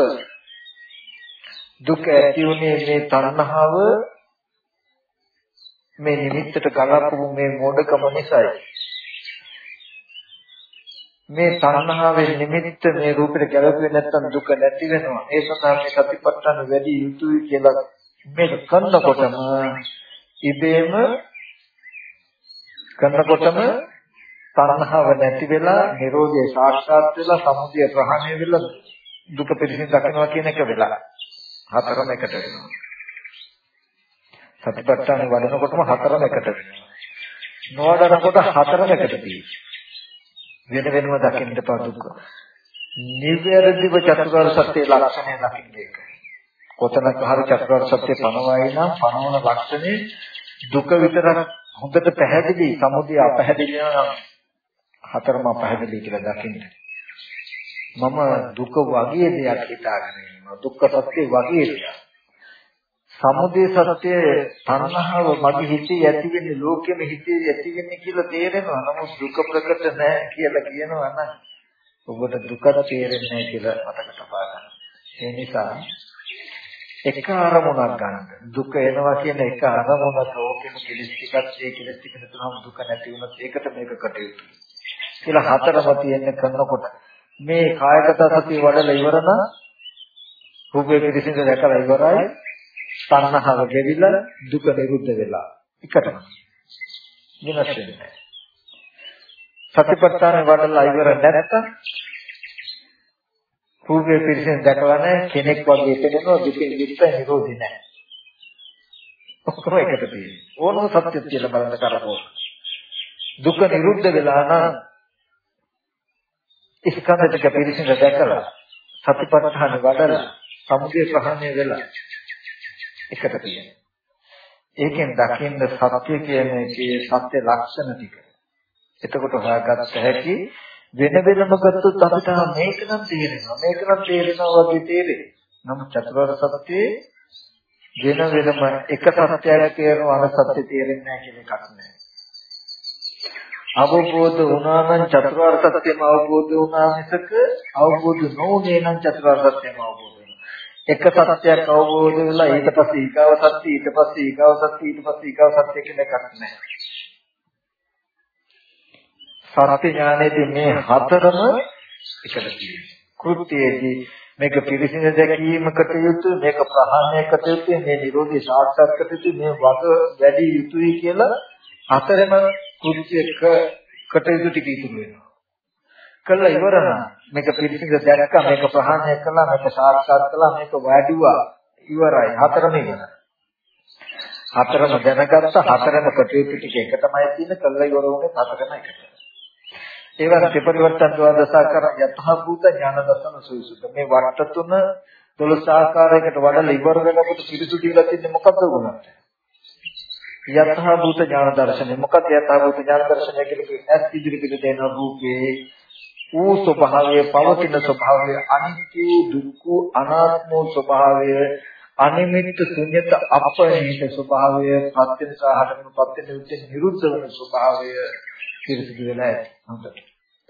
දුක ඇති උනේ මේ තණ්හාව මේ නිමිත්තට ගලපපු මේ මෝඩකම නිසායි. මේ තණ්හාවේ නිමිත්ත මේ රූපෙට ගැලපෙන්නේ නැත්නම් දුක නැති වෙනවා. ඒ සඳහා මේ සතිපට්ඨාන වැඩි යුතුයි කියලා මේක කරනකොටම ඉබේම කරනකොටම තණ්හාව නැති වෙලා නිරෝධය සාක්ෂාත් වෙලා සමුදය ප්‍රහාණය වෙලා දුක පිළිසින් දකිනවා කියන එක වෙලා. හතරම එකට වෙනවා. සතිපට්ඨාන වඩනකොටම හතරම එකට වෙනවා. නොවඩනකොට හතරම එකට වෙන වෙනම දකින්න පාදුක. නිවැරදිව චතුරාර්ය සත්‍ය ලක්ෂණය දකින්න එක. කොතනක හරි චතුරාර්ය සත්‍ය පනවයි නම් පනවන ලක්ෂණේ දුක විතරක් හොඳට පැහැදිලි සමුදය අපැහැදිලි නම් හතරම අපැහැදිලි කියලා දකින්න. මම දුක වගේ දෙයක් හිතාගෙන තියෙනවා දුක්ඛ සත්‍ය වගේ දෙයක්. සමුදය සත්‍ය තණ්හාව මගේ හිතේ ඇති වෙන්නේ ලෝකෙම හිතේ ඇති වෙන්නේ කියලා තේරෙනවා. නමුත් දුක ප්‍රකට නැහැ කියලා කියනවා නම් ඔබට දුක තේරෙන්නේ නැහැ කියලා මතක තබා ගන්න. ඒ නිසා එක අරමුණක් ගන්න. දුක එනවා කියන එක අරමුණක ඕකෙම කිලිස් ටිකක් ඒ කිලිස් ටික නැතුනම දුක නැති වුණොත් ඒකට මේක කටයුතු. කියලා හතරම තියෙන කරනකොට මේ කායගත සතිය වඩලා ඉවර නම් රූපේ පිරිසිදු දැකලා ඉවරයි. තණ්හාව ගෙවිලා දුක නිරුද්ධ වෙලා. එකටම. වෙනස් වෙන්නේ සතිපට්ඨාන වඩලා ඉවර නැත්නම් රූපේ පිරිසිදු දැකලා නැහැ කෙනෙක් වගේ හිතෙනවා දුකෙන් විත්ත නිරෝධි නැහැ. ඔක්කොම එකට තියෙන්නේ. ඕනම සත්‍ය කියලා බලන්න කරකෝ. දුක නිරුද්ධ වෙලා නම් ස්කන්ධ ටික පිරිසිදු දැකලා සතිපට්ඨාන වඩලා සමුදය ප්‍රහාණය වෙලා එකට තියෙනවා. ඒකෙන් දකින්න සත්‍ය කියන එකේ සත්‍ය ලක්ෂණ ටික. එතකොට හොයාගත්ත හැකි වෙන වෙනම ගත්තොත් අපිට මේක නම් තේරෙනවා. මේක නම් තේරෙනවා වගේ තේරෙන්නේ. නමුත් චතුරාර්ය සත්‍යයේ වෙන වෙනම එක සත්‍යයක් තේරෙනවා අන සත්‍ය තේරෙන්නේ නැහැ කියන එකක් නෑ. අවබෝධ වුණා නම් චතුරාර්ය සත්‍යම අවබෝධ වුණා මිසක අවබෝධ නොවුනේ නම් චතුරාර්ය සත්‍යම අවබෝධ එක සත්‍යයක් අවබෝධ වෙලා ඊට පස්සේ ඊගාව සත්‍ය ඊට පස්සේ ඊගාව සත්‍ය ඊට පස්සේ ඊගාව සත්‍ය කියන එකක් නැහැ. සත්‍ය ඥානයේදී මේ හතරම එකට තියෙනවා. කෘත්‍යයේදී මේක පිළිසින දැකීමකට යුතු මේක ප්‍රහාණයකට යුතු මේ නිරෝධී සාක්ෂාත්කට යුතු මේ වග වැඩි යුතුයි කියලා හතරම කෘත්‍යයක කටයුතු ටික ඉතුරු වෙනවා. කළා ඉවර නම් මේක පිළිසිඳ දැක්කා මේක ප්‍රහාණය කළා මේක සාක්ෂාත් කළා මේක වැඩිවා. ඉවරයි. හතරම ඉවරයි. හතරම දැනගත්ත හතරම කටයුතු ටික එක තමයි තියෙන කළා ඉවර වුණේ හතරම එකට. ඒවත් ත්‍රිපරිවර්තන ද්වාදසාකර යතහ භූත ඥාන දර්ශන සුවිසුද්ධ. මේ වර්ත තුන 12 ආකාරයකට වඩලා ඉවර වෙනකොට පිරිසුදු දීලා තින්නේ මොකක්ද උගුණත් යතහ භූත ඥාන දර්ශනය. මොකක්ද යතහ භූත ඥාන දර්ශනය කියන්නේ ඇස් ඉදිරි පිට දෙන රූපේ ඌ ස්වභාවය පවතින ස්වභාවය අනිත්‍ය දුක්ඛ අනාත්ම ස්වභාවය අනිමිත්ත ශුන්‍යත අපනිත ස්වභාවය ප්‍රත්‍යන සාහතන ප්‍රත්‍යන උත්තේ නිරුද්ධ වෙන ස්වභාවය පිරිසිදු වෙලා හොඳට.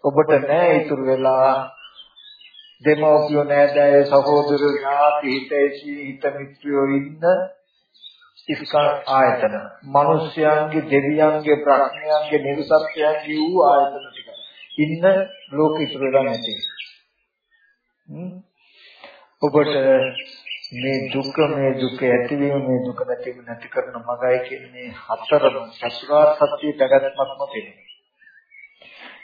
ඔබට නෑ ඉතුරු වෙලා දෙමෝපියෝ නෑදෑය සහෝදරයෝ ඥාති හිතේසී හිත මිත්‍රයෝ ඉන්න ඉස්කා ආයතන මිනිස්යන්ගේ දෙවියන්ගේ ප්‍රඥයන්ගේ නිර්සත්‍යයන්ගේ වූ ආයතන ටික ඉන්න ලෝකෙ ඉතුරු වෙලා නැති. ඔබට මේ දුක මේ දුක ඇතිවීම මේ දුක නැතිවීම නැති කරන මගයි කියන්නේ හතරම චතුරාර්ය සත්‍ය පැවැත්මක්ම තියෙනවා.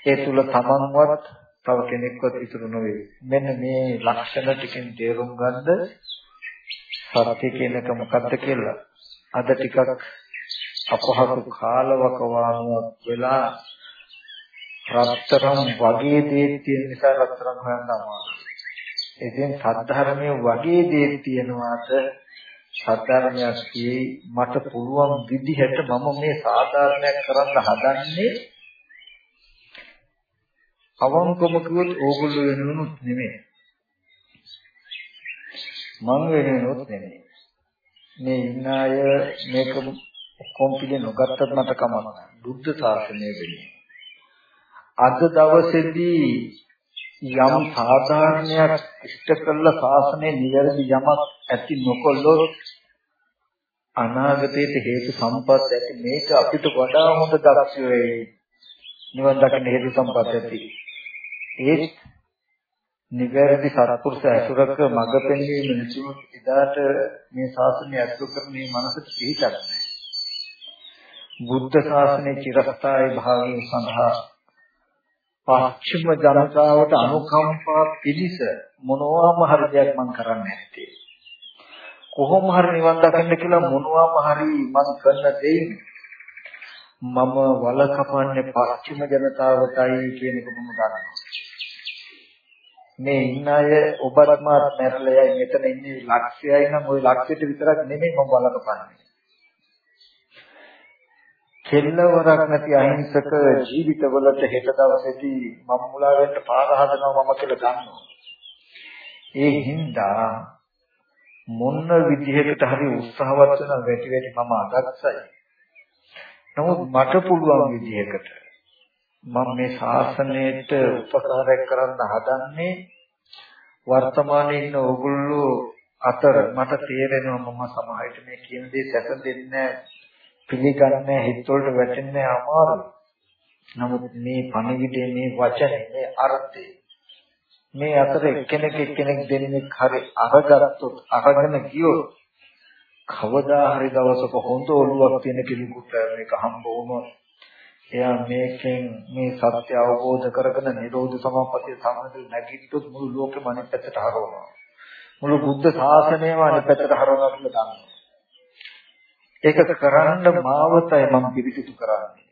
ඒ තුල තමන්වත් තව කෙනෙක්වත් ඉතුරු නොවේ. මෙන්න මේ ලක්ෂණ ටිකෙන් තේරුම් ගන්න සත්‍ය කියන එක මොකක්ද කියලා අද ටිකක් අපහසු කාලවකවානුවක් වෙලා රත්තරන් වගේ දේ තියෙන නිසා රත්තරන් හොයන්න අමාරුයි. ඉතින් සද්ධර්මයේ වගේ දේ තියෙනවාද සද්ධර්මයක් තියෙයි මට පුළුවන් විදිහට මම මේ සාධාරණයක් කරන්න හදන්නේ අවංකම කිව්වොත් ඕගොල්ලෝ වෙනුනුත් නෙමෙයි. මං වෙනුනුත් නෙමෙයි. මේ ඉන්න අය මේක ඔක්කොම පිළි නොගත්තත් මට කමක් නැහැ. බුද්ධ ශාසනය වෙන්නේ. අද දවසේදී යම් සාධාරණයක් ඉෂ්ට කළ ශාසනය නිවැරදි යමක් ඇති නොකොළොත් අනාගතයේ හේතු සම්පත් ඇති මේක අපිට වඩා හොඳ දක්ෂ වෙයි. නිවන් දකින්න හේතු සම්පත් ඇති. ඒ නිවැරදි සත්පුරුෂ ඇසුරක මඟ පෙන්වීම නිසුත් එදාට මේ ශාසනය ඇසුරු කරන මේ මනසට පිහිටක් නැහැ. බුද්ධ ශාසනයේ චිරස්ථායි භාවය සඳහා පශ්චිම ජනතාවට අනුකම්පා පිළිස මොනවාම හරි දෙයක් මම කරන්නේ නැත්තේ. කොහොම හරි නිවන් දකින්න කියලා මොනවාම හරි මම කරන දෙයින් මම වල කපන්නේ පශ්චිම ජනතාවටයි කියන එක මම දන්නවා. මේ ඉන්න අය ඔබත් මාත් මැරලා යයි මෙතන ඉන්නේ ලක්ෂයයි නම් ওই ලක්ෂයට විතරක් නෙමෙයි මම වල කපන්නේ. කෙල්ලවරක් නැති අහිංසක ජීවිතවලට හෙට දවසේදී මම මුලා වෙන්න පාර හදනවා මම කියලා දන්නවා. ඒ හින්දා මොන විදිහකට හරි උත්සාහවත් වෙන වැටි වැටි මම අදක්සයි. නමුත් මට පුළුවන් විදිහකට මම මේ ශාසනයට උපකාරයක් කරන්න හදන්නේ වර්තමානයේ ඉන්න ඕගොල්ලෝ අතර මට තේරෙනවා මම සමාජයට මේ කියන දේ සැසඳෙන්නේ පිළිගන්නේ හිත වලට වැටෙන්නේ අමාරුයි. නමුත් මේ පණිවිඩයේ මේ වචනේ මේ අර්ථය මේ අතර එක්කෙනෙක් එක්කෙනෙක් දෙන්නෙක් හරි අරගත්තොත් අරගෙන ගියොත් කවදා හරි දවසක හොඳ ඔළුවක් තියෙන කෙනෙකුට මේක හම්බ වුණොත් එයා මේකෙන් මේ සත්‍ය අවබෝධ කරගෙන නිරෝධ සමාපත්තිය සම්බන්ධ නැගිට්ටොත් මුළු ලෝකෙම අනිත් පැත්තට හරවනවා මුළු බුද්ධ ශාසනයම අනිත් පැත්තට හරවනවා කියලා දන්නවා ඒක කරන්න මාවතයි මම පිළිසිතු කරන්නේ.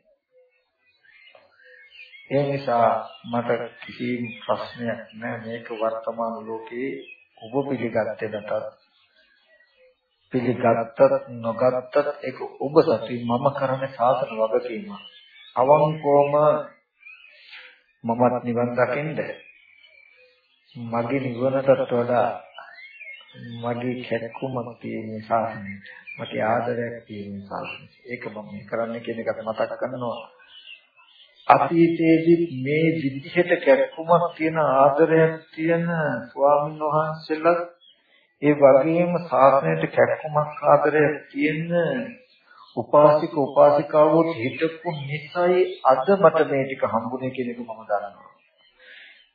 ඒ නිසා මට කිසිම ප්‍රශ්නයක් නැහැ මේක වර්තමාන ලෝකේ ඔබ පිළිගත්තේ නැතත් පිළිගත්තත් නොගත්තත් ඒක ඔබ සතුයි මම කරන්නේ සාසන වගකීම. අවංකවම මමත් නිවන් දකින්න මගේ නිවනටත් වඩා මගේ කැක්කුමක් තියෙන සාසනයට මට ආදරයක් තියෙන සාසනය. ඒක මම කරන්න කියන එකට මතක් කරනවා. අතීතයේදී මේ විදිහට කැක්කුමක් තියෙන ආදරයක් තියෙන ස්වාමීන් වහන්සේලා ඒ වගේම සාසනයට කැක්කුමක් ආදරයක් තියෙන උපාසික උපාසිකාවෝ හිටපු නිසායි අද මට මේ ටික හම්බුනේ කියන එක මම දන්නවා.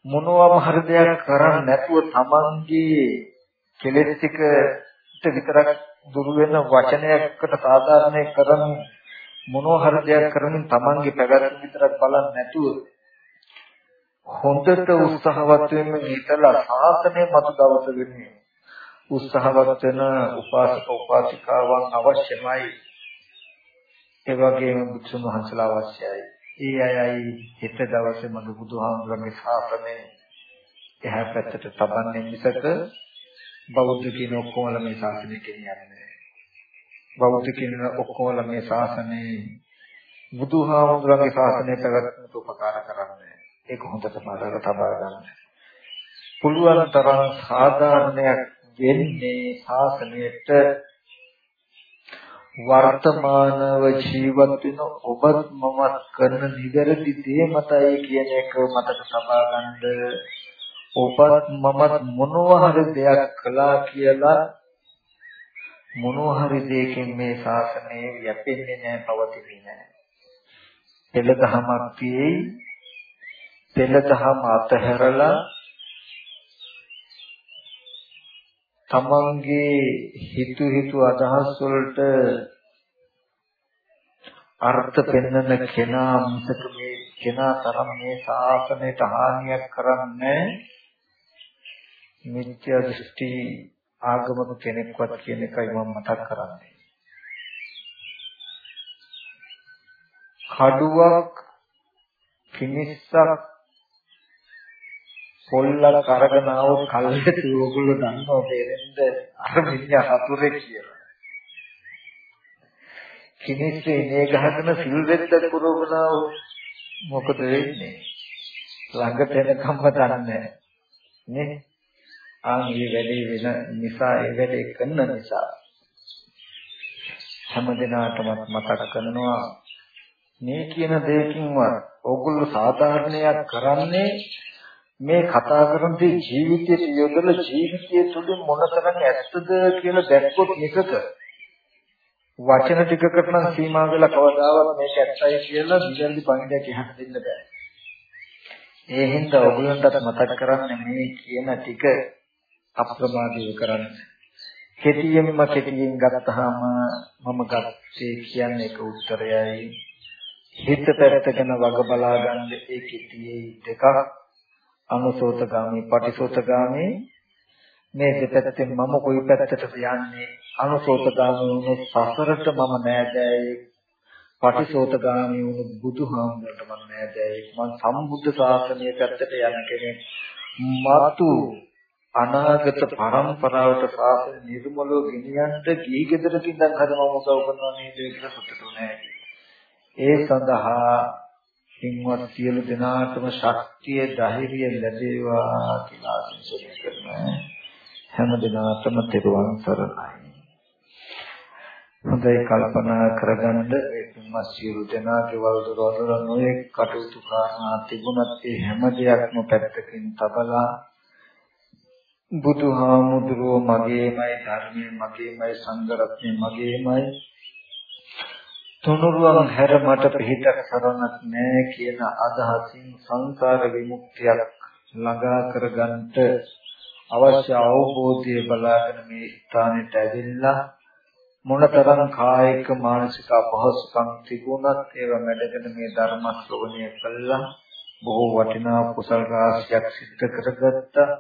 මොනවාම හරි දෙයක් කරන්නේ නැතුව තමන්ගේ කෙලෙස් ටිකට විතරක් දුරු වෙන වචනයකට සාධාරණය කරන මොනවා හරි දෙයක් කරමින් Tamange පැවැත්ම විතරක් බලන්නේ නැතුව හොඳට උත්සාහවත් වෙන්න හිතලා සාසනය මත දවස වෙන්නේ උත්සාහවත් වෙන උපාසක උපාසිකාවන් අවශ්‍යමයි ඒ වගේම බුදුන් වහන්සේලා අවශ්‍යයි ඒ අයයි හෙට දවසේ මඟ බුදුහාමුදුරන්ගේ ශාසනය එහා පැත්තට තබන්නේ මිසක බෞද්ධ කියන ඔක්කොම මේ ශාසනය කියන්නේ බෞද්ධ කියන ඔක්කොම මේ ශාසනයේ බුදුහාමුදුරන්ගේ ශාසනය පැවැත්මට උපකාර කරන්නේ. ඒක හොඳට මතක තබා ගන්න. පුළුවන් තරම් සාධාරණයක් වෙන්නේ ශාසනයට වර්තමානව ජීවත් වෙන ඔබත් මමත් කරන නිවැරදි දේ මතයි කියන එක මතක තබා ගන්න. ඔබත් මමත් මොනවා හරි දෙයක් කළා කියලා මොනවා හරි දෙයකින් මේ ශාසනය යැපෙන්නේ නැහැ පවතින්නේ නැහැ. පෙළදහමක් තියෙයි. පෙළදහම අතහැරලා තමන්ගේ හිතු හිතු අදහස් වලට අර්ථ පෙන්වන කෙනා මිසක මේ කෙනා තරම් මේ ශාසනයට හානියක් කරන්නේ මිත්‍යා දෘෂ්ටි ආගමක කෙනෙක්වත් කියන එකයි මම මතක් කරන්නේ. කඩුවක් කිනිස්සක් පොල්ලක් අරගෙන ආවොත් කල්ලට ඕගොල්ලෝ දන්නවා දෙරෙන්ද අර මිනිහා හතුරේ කියලා. කිනිස්සේ ඉනේ ගහගෙන සිල් වෙද්ද පුරවගෙන ආවොත් මොකද වෙන්නේ? ළඟට එනකම්ම දන්නේ නේ. ආන් මේ වැඩේ වෙන නිසා ඒ වැඩේ කරන නිසා හැම දිනාටම මතක් කරනවා මේ කියන දෙයකින්වත් ඕගොල්ලෝ සාධාරණයක් කරන්නේ මේ කතා කරන දේ ජීවිතයේ යොදලා ජීවිතය තුළ මොනතරම් ඇත්තද කියලා දැක්කොත් නිකක වචන ටිකකට නම් සීමා වෙලා කවදාවත් මේක ඇත්තයි කියලා විජල්දි පණිඩයක් කියන්න දෙන්න බෑ. ඒ හින්දා ඔයගලන්ටත් මතක් කරන්න මේ කියන ටික අප්‍රමාදීව කරන්න. කෙටියෙන්ම කෙටියෙන් ගත්තාම මම ගත්තේ කියන්නේ ඒක උත්තරයයි. හිත පැත්තගෙන වග බලා ගන්න ඒ කෙටියේ දෙකක් අනුසෝතගාමී පටිසෝතගාමී. මේ දෙපැත්තෙන් මම කොයි පැත්තටද යන්නේ? අනුසෝතගාමී වුණොත් සසරට මම නෑදෑයෙක්. පටිසෝතගාමී වුණොත් බුදුහාමුදුරට මම නෑදෑයෙක්. මම සම්බුද්ධ ශාසනය පැත්තට යන කෙනෙක්. මතු අනාගත පරම්පරාවට ශාසන නිර්මලව ගෙනියන්න ගිහි ගෙදරකින් ඉඳන් හද මම උදව් කරනවා නේද කියලා සතුටු නෑ ඒ සඳහා සින්වත් සියලු දෙනාටම ශක්තිය ධෛර්යය ලැබේවා කියලා ආශිර්වාද කරනවා හැම දිනාටම තෙරුවන් සරණයි. හොඳයි කල්පනා කරගන්න ඒ තුන්වත් සියලු දෙනාගේ වලදොර වල නොයේ කටයුතු කරනා තිබුණත් ඒ හැම දෙයක්ම පැත්තකින් තබලා බුදුහාමුදුරුව මගේමයි ධර්මයේ මගේමයි සංඝ රත්නය මගේමයි තුනුරුවන් හැර මට පිහිටක් සරණක් නැහැ කියන අදහසින් සංසාර විමුක්තියක් ළඟා කරගන්නට අවශ්‍ය අවබෝධය බලාගෙන මේ ස්ථානෙට ඇවිල්ලා මොනතරම් කායික මානසික අපහසුකම් තිබුණත් ඒවා මැඩගෙන මේ ධර්ම ශ්‍රවණය කළා. බොහෝ වටිනා කුසල රාශියක් සිද්ධ කරගත්තා.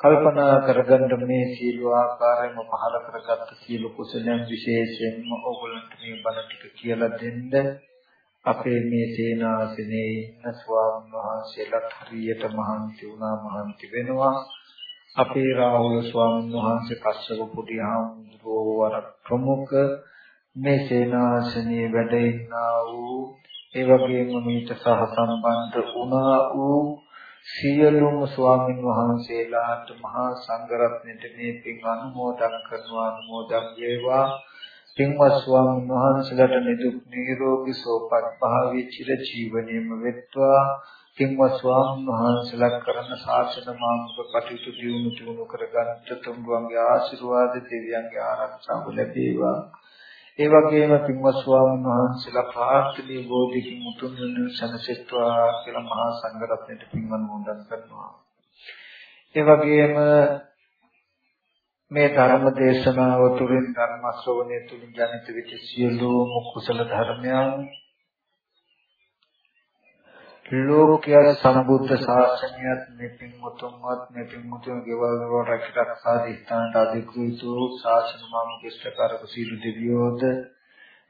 කල්පනා කරගන්න මේ සීල ආකාරයෙන්ම පහල කරගත්ත සීල කුසලයන් විශේෂයෙන්ම ඕගොල්ලන්ට මේ බණ ටික කියලා දෙන්න. අපේ මේ සේනාසනේ ඉන්න ස්වාමීන් වහන්සේලාට හරියට මහන්සි වුණා මහන්සි වෙනවා. අපේ රාහුල ස්වාමීන් වහන්සේ කස්සප කුටි හාමුදුරුවෝ වර ප්‍රමුඛ මේ සේනාසනයේ වැඩ ඉන්නා වූ ඒ වගේම මීට සහ සම්බන්ධ වුණා වූ සියලුම ස්වාමීන් වහන්සේලාට මහා සංඝරත්නයට මේ පින් අනුමෝදන් කරනවා අනුමෝදන් වේවා පින්වත් ස්වාමීන් වහන්සේලාට නිදුක් නිරෝගී සෝපත් භාවී චිර ජීවනයේම වෙත්වා පින්වත් ස්වාමීන් වහන්සේලා කරන ශාසන මාර්ග කටයුතු දියුණු දියුණු කරගන්නට තුන්වන්ගේ ආශිර්වාද දෙවියන්ගේ ආරක්ෂාව ලැබේවා. ඒ වගේම පින්වත් ස්වාමීන් වහන්සේලා ප්‍රාර්ථනීය බෝධිකින් මුතුන් වෙන සනසෙත්වා කියලා මහා සංඝරත්නයට පින් අනුමෝදන් කරනවා. ඒ වගේම මේ ධර්ම දේශනාව තුළින් ධර්ම ශ්‍රවණය තුළින් ජනිත වෙච්ච සියලුම කුසල ධර්මයන් ලෝකයේ සම්බුද්ධ ශාසනයත් මෙපින් මුතුන්වත් මෙපින් මුතුන් ගෙවල් වල රැකරක්ෂා දිස්ත්‍රාන්ත අධිකෘතු ශාසන මාමුකෂ්ඨකාරක සීල දෙවියෝද?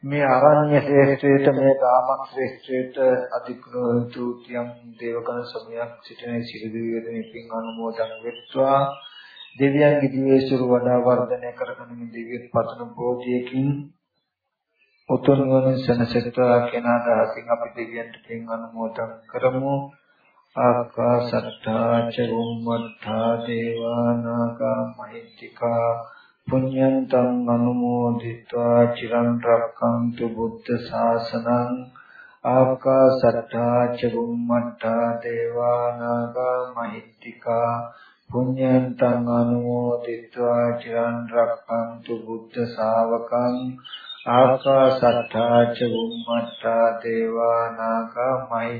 මේ ආරණ්‍ය ශ්‍රේෂ්ඨයට මේ ගාමක් ශ්‍රේෂ්ඨයට අධිකෘතු තියම් දේවකන සමයක් සිටින සීල දෙවියෝද මෙපින් අනුමෝදන් වෙත්වා. දෙවියන්ගේ දිවේශුර වඩා වර්ධනය කරගෙන මේ දිව්‍ය පතන බෝධියකින් උතුම් ගුණ සනසත්වා කියන අදහසින් අපි දෙවියන්ට පින් අනුමෝදන් කරමු. ආකාශට්ටා චුම්මත්තා දේවානාගා මහිත්‍තිකා පුඤ්ඤන්තං අනුමෝදිत्वा චිරන් රක්ඛන්තු බුද්ධ ශාසනං. ආකාශට්ටා චුම්මත්තා දේවානාගා මහිත්‍තිකා පුඤ්ඤන්තං අනුමෝදිत्वा චිරන් රක්ඛන්තු බුද්ධ ශාවකං. ආකාසත්තා ච බුම්මත්තා දේවා නාග මහි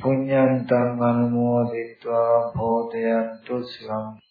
පුඤ්ඤන්තං අනුමෝදිत्वा භෝදයන්තු සිවං